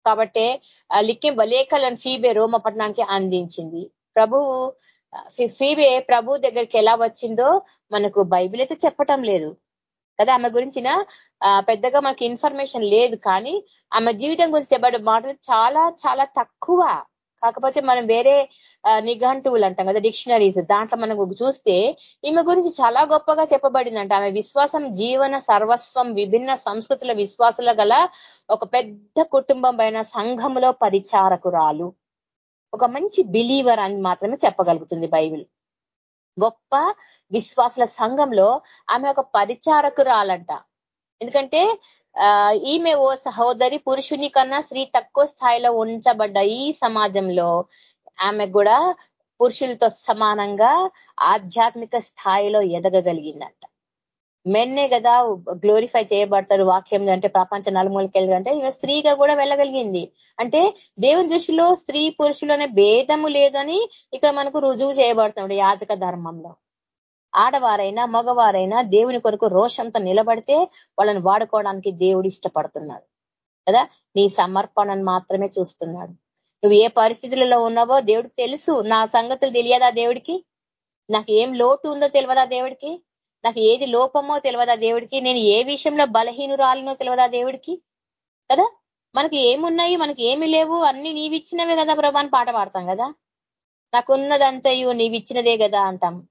కాబట్టి లిక్కింబ లేఖలను ఫీబే రోమపట్నానికి అందించింది. ప్రభువు ఫీబే ప్రభు దగ్గరికి ఎలా వచ్చిందో మనకు బైబిల్ అయితే చెప్పటం లేదు. కదా? ఆమె గురించిన పెద్దగా మనకి ఇన్ఫర్మేషన్ లేదు. కానీ ఆమె జీవితం గురించి చెప్పబడే మాటలు చాలా చాలా తక్కువ. కాకపోతే మనం వేరే నిఘంటువులు అంటాం కదా డిక్షనరీస్. దాంట్లో మనం చూస్తే ఈమె గురించి చాలా గొప్పగా చెప్పబడిందంట. ఆమె విశ్వాసం జీవన సర్వస్వం విభిన్న సంస్కృతుల విశ్వాసుల గల ఒక పెద్ద కుటుంబం పైన సంఘంలో పరిచారకురాలు. ఒక మంచి బిలీవర్ అని మాత్రమే చెప్పగలుగుతుంది బైబిల్. గొప్ప విశ్వాసుల సంఘంలో ఆమె ఒక పరిచారకురాలంట. ఎందుకంటే ఈమె ఓ సహోదరి పురుషుని కన్నా స్త్రీ తక్కువ స్థాయిలో ఉంచబడ్డ ఈ సమాజంలో ఆమె కూడా పురుషులతో సమానంగా ఆధ్యాత్మిక స్థాయిలో ఎదగగలిగిందంట. మెన్నే కదా గ్లోరిఫై చేయబడతారు వాక్యం అంటే ప్రపంచ నలుమూలకి వెళ్ళాలంటే ఇక స్త్రీగా కూడా వెళ్ళగలిగింది. అంటే దేవుని దృష్టిలో స్త్రీ పురుషులు భేదము లేదని ఇక్కడ మనకు రుజువు చేయబడుతున్నాడు యాజక ధర్మంలో. ఆడవారైనా మగవారైనా దేవుని కొరకు రోషంతో నిలబడితే వాళ్ళని వాడుకోవడానికి దేవుడు ఇష్టపడుతున్నాడు. కదా? నీ సమర్పణను మాత్రమే చూస్తున్నాడు. నువ్వు ఏ పరిస్థితులలో ఉన్నావో దేవుడికి తెలుసు. నా సంగతులు తెలియదా దేవుడికి? నాకు ఏం లోటు ఉందో తెలియదా దేవుడికి? నాకు ఏది లోపమో తెలియదా దేవుడికి? నేను ఏ విషయంలో బలహీనురాలినో తెలియదా దేవుడికి? కదా? మనకి ఏమున్నాయి? మనకి ఏమి లేవు. అన్ని నీవిచ్చినవే కదా ప్రభా అని పాట పాడతాం కదా? నాకున్నదంతయు నీవిచ్చినదే కదా అంటాం.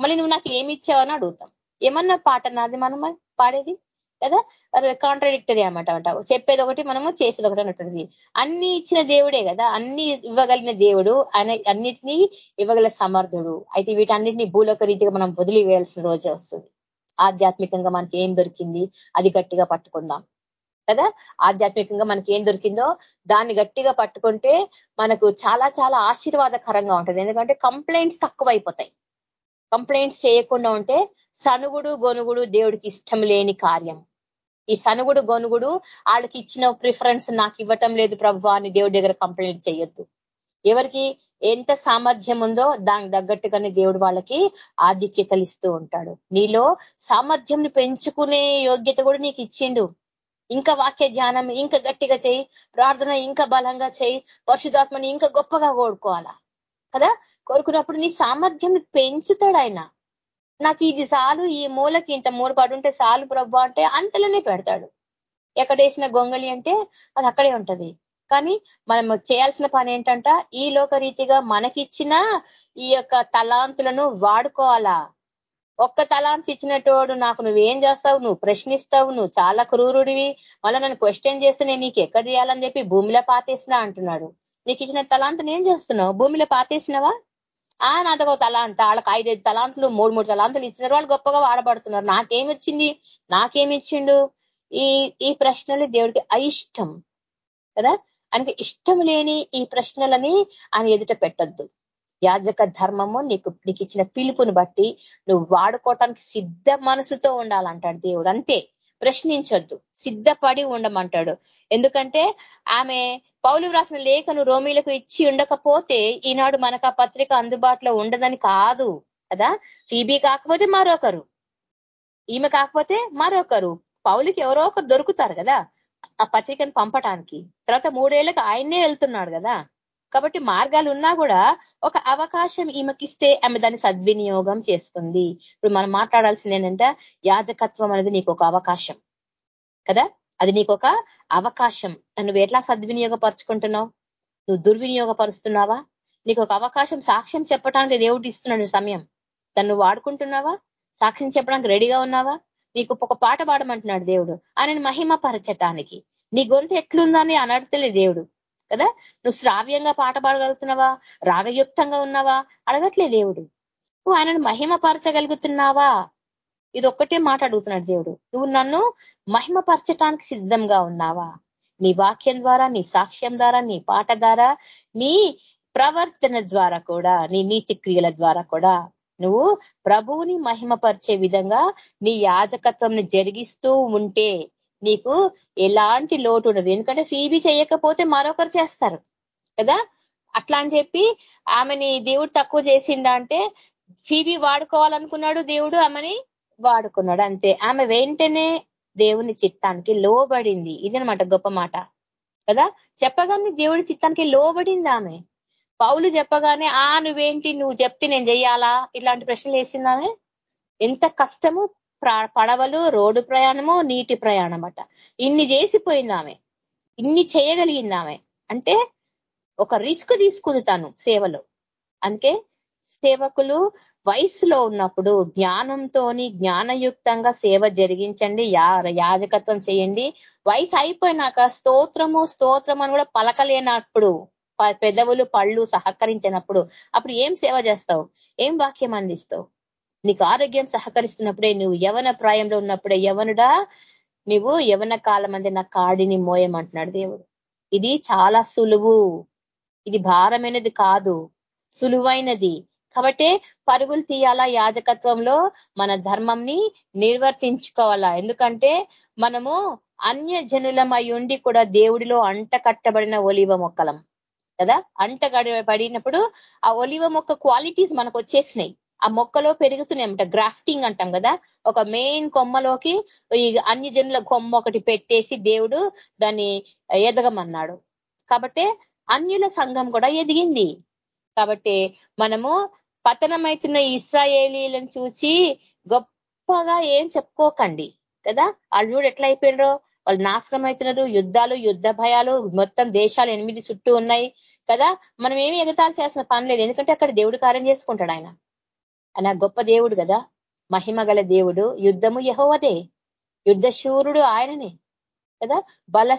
మళ్ళీ నువ్వు నాకు ఏమి ఇచ్చావని అడుగుతాం. ఏమన్నా పాట నాది మనం పాడేది? కదా? కాంట్రడిక్టరీ అనమాట అంట చెప్పేది ఒకటి మనము చేసేది ఒకటి అన్నట్టుంది. అన్ని ఇచ్చిన దేవుడే కదా. అన్ని ఇవ్వగలిగిన దేవుడు అన్నిటినీ ఇవ్వగల సమర్థుడు. అయితే వీటన్నిటిని భూలోక రీతిగా మనం వదిలివేయాల్సిన రోజే వస్తుంది. ఆధ్యాత్మికంగా మనకి ఏం దొరికింది? అది గట్టిగా పట్టుకుందాం. కదా? ఆధ్యాత్మికంగా మనకి ఏం దొరికిందో దాన్ని గట్టిగా పట్టుకుంటే మనకు చాలా చాలా ఆశీర్వాదకరంగా ఉంటుంది. ఎందుకంటే కంప్లైంట్స్ తక్కువైపోతాయి. కంప్లైంట్స్ చేయకుండా ఉంటే సనుగుడు గొనుగుడు దేవుడికి ఇష్టం లేని కార్యం. ఈ సనుగుడు గొనుగుడు వాళ్ళకి ఇచ్చిన ప్రిఫరెన్స్ నాకు ఇవ్వటం లేదు ప్రభు అని దేవుడి దగ్గర కంప్లైంట్ చేయొద్దు. ఎవరికి ఎంత సామర్థ్యం ఉందో దానికి తగ్గట్టుగానే దేవుడు వాళ్ళకి ఆధిక్యతలు ఇస్తూ ఉంటాడు. నీలో సామర్థ్యం పెంచుకునే యోగ్యత కూడా నీకు ఇచ్చిండు. ఇంకా వాక్య ధ్యానం ఇంకా గట్టిగా చేయి ప్రార్థన ఇంకా బలంగా చేయి పరిశుధాత్మని ఇంకా గొప్పగా కోడుకోవాలా కదా? కోరుకున్నప్పుడు నీ సామర్థ్యం పెంచుతాడు ఆయన. నాకు ఇది చాలు ఈ మూలకి ఇంత మూల పడుంటే చాలు ప్రభు అంటే అంతలోనే పెడతాడు. ఎక్కడ వేసిన గొంగళి అంటే అది అక్కడే ఉంటది. కానీ మనం చేయాల్సిన పని ఏంటంట ఈ లోక రీతిగా మనకిచ్చిన ఈ యొక్క తలాంతులను వాడుకోవాలా? ఒక్క తలాంతి ఇచ్చినటోడు నాకు నువ్వేం చేస్తావు? నువ్వు ప్రశ్నిస్తావు నువ్వు చాలా క్రూరుడివి. మళ్ళీ నన్ను క్వశ్చన్ చేస్తే నేను నీకు ఎక్కడ చేయాలని చెప్పి భూమిలో పాతేసినా అంటున్నాడు. నీకు ఇచ్చిన తలాంతను ఏం చేస్తున్నావు? భూమిలో పాతేసినవా? ఆ నాతో తలాంత. వాళ్ళకి ఐదైదు తలాంతులు మూడు మూడు తలాంతులు ఇచ్చిన వాళ్ళు గొప్పగా వాడబడుతున్నారు. నాకేమి వచ్చింది నాకేమి ఇచ్చిండు? ఈ ఈ ప్రశ్నలు దేవుడికి అయిష్టం. కదా? ఆయనకి ఇష్టం లేని ఈ ప్రశ్నలని ఆయన ఎదుట పెట్టద్దు. యాజక ధర్మము నీకు నీకు ఇచ్చిన పిలుపుని బట్టి నువ్వు వాడుకోవటానికి సిద్ధ మనసుతో ఉండాలంటాడు దేవుడు. అంతే. ప్రశ్నించొద్దు. సిద్ధపడి ఉండమంటాడు. ఎందుకంటే ఆమె పౌలు వ్రాసిన లేఖను రోమీలకు ఇచ్చి ఉండకపోతే ఈనాడు మనకు ఆ పత్రిక అందుబాటులో ఉండదని కాదు కదా? ఫీబీ కాకపోతే మరొకరు. ఈమె కాకపోతే మరొకరు. పౌలికి ఎవరో ఒకరు దొరుకుతారు కదా? ఆ పత్రికను పంపటానికి. తర్వాత మూడేళ్ళకు ఆయన్నే వెళ్తున్నాడు కదా? కాబట్టి మార్గాలు ఉన్నా కూడా ఒక అవకాశం ఈమెకిస్తే ఆమె దాన్ని సద్వినియోగం చేసుకుంది. ఇప్పుడు మనం మాట్లాడాల్సింది ఏంటంటే యాజకత్వం అనేది నీకు ఒక అవకాశం. కదా? అది నీకు ఒక అవకాశం నువ్వు ఎట్లా సద్వినియోగపరుచుకుంటున్నావు? నువ్వు దుర్వినియోగపరుస్తున్నావా? నీకు ఒక అవకాశం సాక్ష్యం చెప్పడానికి దేవుడు ఇస్తున్నాడు సమయం. దాన్ని వాడుకుంటున్నావా? సాక్ష్యం చెప్పడానికి రెడీగా ఉన్నావా? నీకు ఒక పాట పాడమంటున్నాడు దేవుడు. ఆయన మహిమ పరచటానికి నీ గొంతు ఎట్లుందని అనడతలే దేవుడు. కదా? నువ్వు శ్రావ్యంగా పాట పాడగలుగుతున్నావా? రాగయుక్తంగా ఉన్నావా? అడగట్లే దేవుడు. నువ్వు ఆయనను మహిమపరచగలుగుతున్నావా? ఇది ఒక్కటే మాట అడుగుతున్నాడు దేవుడు. నువ్వు నన్ను మహిమపరచటానికి సిద్ధంగా ఉన్నావా? నీ వాక్యం ద్వారా నీ సాక్ష్యం ద్వారా నీ పాట ద్వారా నీ ప్రవర్తన ద్వారా కూడా నీ నీతి క్రియల ద్వారా కూడా నువ్వు ప్రభువుని మహిమపరిచే విధంగా నీ యాజకత్వం జరిగిస్తూ ఉంటే నీకు ఎలాంటి లోటు ఉండదు. ఎందుకంటే ఫీబీ చేయకపోతే మరొకరు చేస్తారు. కదా? అట్లా అని చెప్పి ఆమెని దేవుడు తక్కువ చేసిందంటే ఫీబీ వాడుకోవాలనుకున్నాడు దేవుడు ఆమెని వాడుకున్నాడు. అంతే. ఆమె వెంటనే దేవుని చిత్తానికి లోబడింది. ఇదనమాట గొప్ప మాట. కదా? చెప్పగానే దేవుడి చిత్తానికి లోబడింది ఆమె. పౌలు చెప్పగానే ఆ నువ్వేంటి? నువ్వు చెప్తే నేను చెయ్యాలా? ఇట్లాంటి ప్రశ్నలు వేసిందామె ఎంత కష్టము పడవలు రోడ్డు ప్రయాణము నీటి ప్రయాణం అట ఇన్ని చేసిపోయింది ఆమె ఇన్ని చేయగలిగింది ఆమె అంటే ఒక రిస్క్ తీసుకుంది తను సేవలో. అందుకే సేవకులు వయసులో ఉన్నప్పుడు జ్ఞానంతోని జ్ఞానయుక్తంగా సేవ జరిగించండి యాజకత్వం చేయండి. వయసు అయిపోయినాక స్తోత్రము స్తోత్రం అని కూడా పలకలేనప్పుడు పెదవులు పళ్ళు సహకరించినప్పుడు అప్పుడు ఏం సేవ చేస్తావు? ఏం వాక్యం అందిస్తావు? నీకు ఆరోగ్యం సహకరిస్తున్నప్పుడే నువ్వు యవన ప్రాయంలో ఉన్నప్పుడే యవనుడా నువ్వు యవన కాలం అంటే నా కాడిని మోయమంటున్నాడు దేవుడు. ఇది చాలా సులువు. ఇది భారమైనది కాదు. సులువైనది. కాబట్టి పరుగులు తీయాలా యాజకత్వంలో మన ధర్మంని నిర్వర్తించుకోవాలా. ఎందుకంటే మనము అన్య జనులమై ఉండి కూడా దేవుడిలో అంట కట్టబడిన ఒలివ మొక్కలం. కదా? అంట పడినప్పుడు ఆ ఒలివ మొక్క క్వాలిటీస్ మనకు వచ్చేసినాయి. ఆ మొక్కలో పెరుగుతున్నాయన్నమాట గ్రాఫ్టింగ్ అంటాం కదా. ఒక మెయిన్ కొమ్మలోకి ఈ అన్ని జనుల కొమ్మ ఒకటి పెట్టేసి దేవుడు దాన్ని ఎదగమన్నాడు. కాబట్టి అన్యుల సంఘం కూడా ఎదిగింది. కాబట్టి మనము పతనమైతున్న ఇస్రాయేలీలను చూసి గొప్పగా ఏం చెప్పుకోకండి. కదా? వాళ్ళు చూడు ఎట్లా అయిపోయినరో వాళ్ళు నాశనం అవుతున్నారు యుద్ధాలు యుద్ధ భయాలు మొత్తం దేశాలు ఎనిమిది చుట్టూ ఉన్నాయి. కదా? మనం ఏమి ఎగతాలు చేసిన పని లేదు. ఎందుకంటే అక్కడ దేవుడు కార్యం చేసుకుంటాడు ఆయన. ఆయన గొప్ప దేవుడు కదా మహిమ దేవుడు యుద్ధము యహోవదే. యుద్ధ శూరుడు ఆయననే. కదా? బల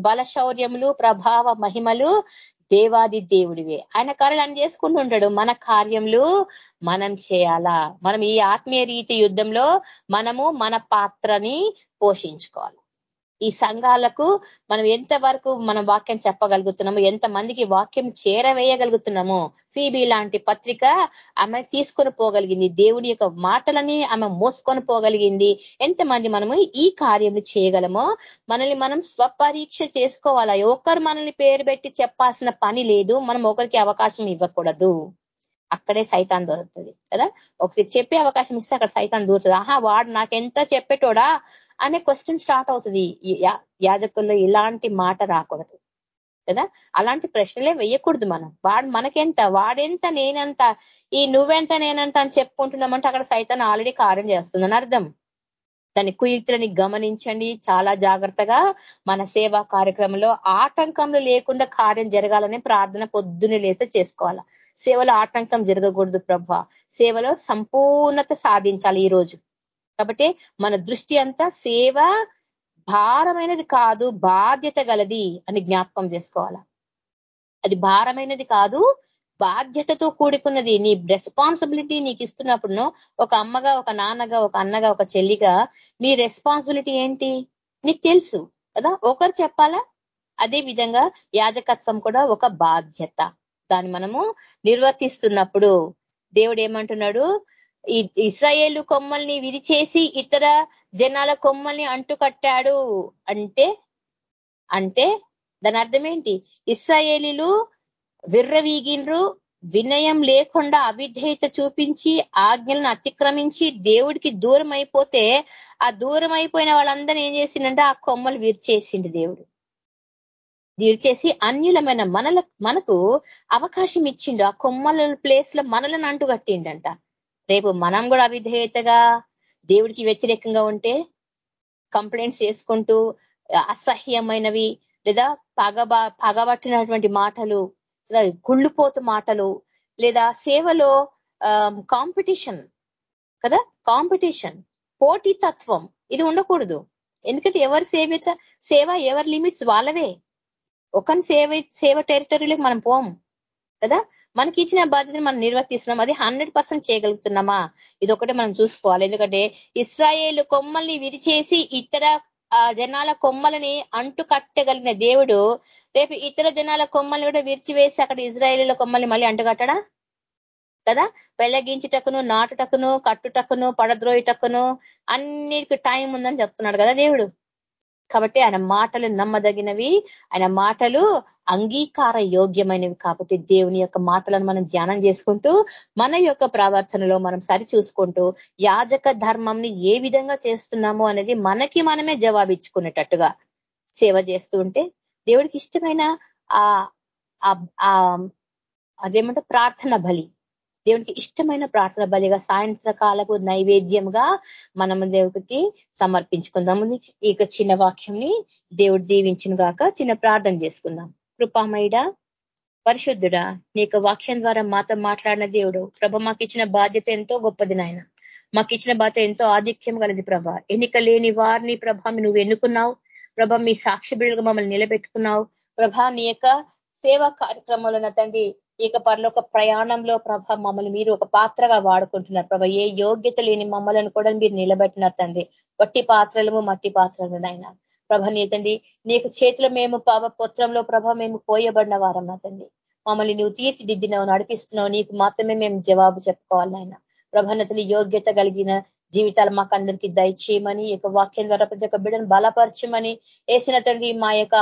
బల శౌర్యములు ప్రభావ మహిమలు దేవాది దేవుడివే. ఆయన కార్యాలు చేసుకుంటూ ఉంటాడు. మన కార్యములు మనం చేయాలా? మనం ఈ ఆత్మీయ రీతి యుద్ధంలో మనము మన పాత్రని పోషించుకోవాలి. ఈ సంఘాలకు మనం ఎంత వరకు మనం వాక్యం చెప్పగలుగుతున్నాము ఎంత మందికి వాక్యం చేరవేయగలుగుతున్నాము ఫీబీ లాంటి పత్రిక ఆమె తీసుకొని పోగలిగింది. దేవుని యొక్క మాటలని ఆమె మోసుకొని పోగలిగింది. ఎంతమంది మనము ఈ కార్యం చేయగలమో మనల్ని మనం స్వపరీక్ష చేసుకోవాలా. ఒకరు మనల్ని పేరు పెట్టి చెప్పాల్సిన పని లేదు. మనం ఒకరికి అవకాశం ఇవ్వకూడదు. అక్కడే సైతాన్ దొరుకుతుంది కదా? ఒకరికి చెప్పే అవకాశం ఇస్తే అక్కడ సైతాన్ దూరుతుంది. ఆహా వాడు నాకెంత చెప్పేటోడా అనే క్వశ్చన్ స్టార్ట్ అవుతుంది. యాజకుల్లో ఇలాంటి మాట రాకూడదు కదా? అలాంటి ప్రశ్నలే వేయకూడదు మనం. వాడు మనకెంత వాడెంత నేనంత ఈ నువ్వెంత నేనంత అని చెప్పుకుంటున్నామంటే అక్కడ సైతాన్ ఆల్రెడీ కార్యం చేస్తుందని అర్థం. దాని కుయుక్తులని గమనించండి. చాలా జాగ్రత్తగా మన సేవా కార్యక్రమంలో ఆటంకంలో లేకుండా కార్యం జరగాలని ప్రార్థన పొద్దున్నే లేస్తే చేసుకోవాలా? సేవలో ఆటంకం జరగకూడదు ప్రభ. సేవలో సంపూర్ణత సాధించాలి ఈ రోజు. కాబట్టి మన దృష్టి అంతా సేవ భారమైనది కాదు బాధ్యత గలది అని జ్ఞాపకం చేసుకోవాలా? అది భారమైనది కాదు బాధ్యతతో కూడుకున్నది నీ రెస్పాన్సిబిలిటీ నీకు ఇస్తున్నప్పుడు ఒక అమ్మగా ఒక నాన్నగా ఒక అన్నగా ఒక చెల్లిగా నీ రెస్పాన్సిబిలిటీ ఏంటి? నీకు తెలుసు కదా? ఒకరు చెప్పాలా? అదే విధంగా యాజకత్వం కూడా ఒక బాధ్యత. దాన్ని మనము నిర్వర్తిస్తున్నప్పుడు దేవుడు ఏమంటున్నాడు? ఈ ఇస్రాయేలు కొమ్మల్ని విరిచేసి ఇతర జనాల కొమ్మల్ని అంటుకట్టాడు. అంటే అంటే దాని అర్థం ఏంటి? ఇస్రాయేలీలు విర్రవీగిండ్రు వినయం లేకుండా అవిధేయత చూపించి ఆజ్ఞలను అతిక్రమించి దేవుడికి దూరం అయిపోతే ఆ దూరం అయిపోయిన వాళ్ళందరూ ఏం చేసిండంటే ఆ కొమ్మలు విరిచేసిండు దేవుడు. విరిచేసి అన్యులమైన మనల మనకు అవకాశం ఇచ్చిండు. ఆ కొమ్మల ప్లేస్లో మనలను అంటుగట్టిండంట. రేపు మనం కూడా అవిధేయతగా దేవుడికి వ్యతిరేకంగా ఉంటే కంప్లైంట్స్ చేసుకుంటూ అసహ్యమైనవి లేదా పగబ పగబట్టినటువంటి మాటలు గుళ్ళుపోతు మాటలు లేదా సేవలో um, కాంపిటీషన్ కదా? కాంపిటీషన్ పోటీ తత్వం ఇది ఉండకూడదు. ఎందుకంటే ఎవరి సేవిత సేవ ఎవరి లిమిట్స్ వాళ్ళవే. ఒక సేవ సేవ టెరిటరీలోకి మనం పోం కదా? మనకి ఇచ్చిన బాధ్యతను మనం నిర్వర్తిస్తున్నాం అది హండ్రెడ్ పర్సెంట్ చేయగలుగుతున్నామా? ఇది ఒకటి మనం చూసుకోవాలి. ఎందుకంటే ఇస్రాయేల్ కొమ్మల్ని విరిచేసి ఇతర ఆ జనాల కొమ్మలని అంటు కట్టగలిగిన దేవుడు రేపు ఇతర జనాల కొమ్మల్ని కూడా విరిచివేసి అక్కడ ఇజ్రాయేలీల కొమ్మల్ని మళ్ళీ అంటుకట్టడా? కదా? పెళ్ళగించుటకును నాటుటకును కట్టుటకును పడద్రోయుటకును అన్నిటికి టైం ఉందని చెప్తున్నాడు కదా దేవుడు. కాబట్టి ఆయన మాటలు నమ్మదగినవి ఆయన మాటలు అంగీకార యోగ్యమైనవి కాబట్టి దేవుని యొక్క మాటలను మనం ధ్యానం చేసుకుంటూ మన యొక్క ప్రవర్తనలో మనం సరి చూసుకుంటూ యాజక ధర్మంని ఏ విధంగా చేస్తున్నాము అనేది మనకి మనమే జవాబిచ్చుకునేటట్టుగా సేవ చేస్తూ ఉంటే దేవుడికి ఇష్టమైన ఆ అదేమంటే ప్రార్థన బలి. దేవునికి ఇష్టమైన ప్రార్థన బలిగా సాయంత్రకాలపు నైవేద్యంగా మనము దేవుడికి సమర్పించుకుందాము. ఈ చిన్న వాక్యంని దేవుడు దీవించిన గాక చిన్న ప్రార్థన చేసుకుందాం. కృపామయుడ పరిశుద్ధుడా నీ వాక్యం ద్వారా మాతో మాట్లాడిన దేవుడు ప్రభ మాకు ఇచ్చిన బాధ్యత ఎంతో గొప్పది నాయన. మాకు ఇచ్చిన బాధ్యత ఎంతో ఆధిక్యం కలది ప్రభ. ఎన్నిక లేని వారిని ప్రభ నువ్వు ఎన్నుకున్నావు. ప్రభ మీ సాక్షి బిడ్డగా మమ్మల్ని నిలబెట్టుకున్నావు. ప్రభ నీ యొక్క సేవా కార్యక్రమంలో తండ్రి ఇక పరలోక ప్రయాణంలో ప్రభ మమ్మల్ని మీరు ఒక పాత్రగా వాడుకుంటున్నారు. ప్రభ ఏ యోగ్యత లేని మమ్మల్ని కూడా మీరు నిలబెట్టినారు తండ్రి. వట్టి పాత్రలము మట్టి పాత్రలు నాయన. ప్రభ నీతండి నీకు చేతిలో మేము పాప పుత్రంలో ప్రభ మేము పోయబడిన వారం నా తండ్రి. మమ్మల్ని నువ్వు తీర్చిదిద్దినావు నడిపిస్తున్నావు. నీకు మాత్రమే మేము జవాబు చెప్పుకోవాలి నాయన. ప్రభన్నతలు యోగ్యత కలిగిన జీవితాలు మాకు అందరికీ దయచేయమని ఈ యొక్క వాక్యం ద్వారా ప్రతి ఒక్క బిడ్డను బలపరచమని వేసిన తండ్రి మా యొక్క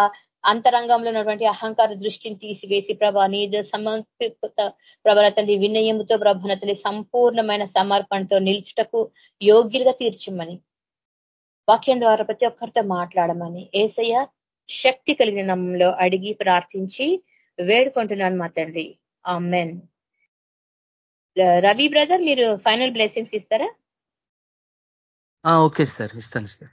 అంతరంగంలో ఉన్నటువంటి అహంకార దృష్టిని తీసివేసి ప్రభా నీ సమర్పిత ప్రభల తండ్రి వినయముతో ప్రభన తండ్రి సంపూర్ణమైన సమర్పణతో నిలుచుటకు యోగ్యులుగా తీర్చమని. వాక్యం ద్వారా ప్రతి ఒక్కరితో మాట్లాడమని. ఏసయ్య శక్తి కలిగిన నమ్మంలో అడిగి ప్రార్థించి వేడుకుంటున్నాను మా తండ్రి. ఆ మెన్ రవి బ్రదర్ మీరు ఫైనల్ బ్లెస్సింగ్స్ ఇస్తారా? Okay sir. ఇస్తాను సార్.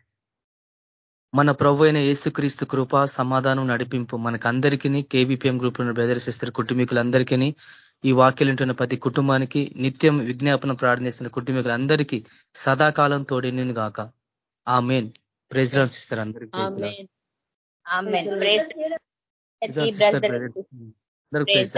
మన ప్రభు అయిన యేసుక్రీస్తు కృప సమాధానం నడిపింపు మనకందరికీ కేబీపీఎం గ్రూప్లో బ్రదర్స్ ఇస్తారు కుటుంబీకులందరికీ ఈ వాక్యలు ఉంటున్న ప్రతి కుటుంబానికి నిత్యం విజ్ఞాపన ప్రార్థనిస్తున్న కుటుంబీకులందరికీ సదాకాలం తోడేను గాక. ఆ మెయిన్ ప్రైజ్ రాన్స్ ఇస్తారు అందరికీ ప్రేజ్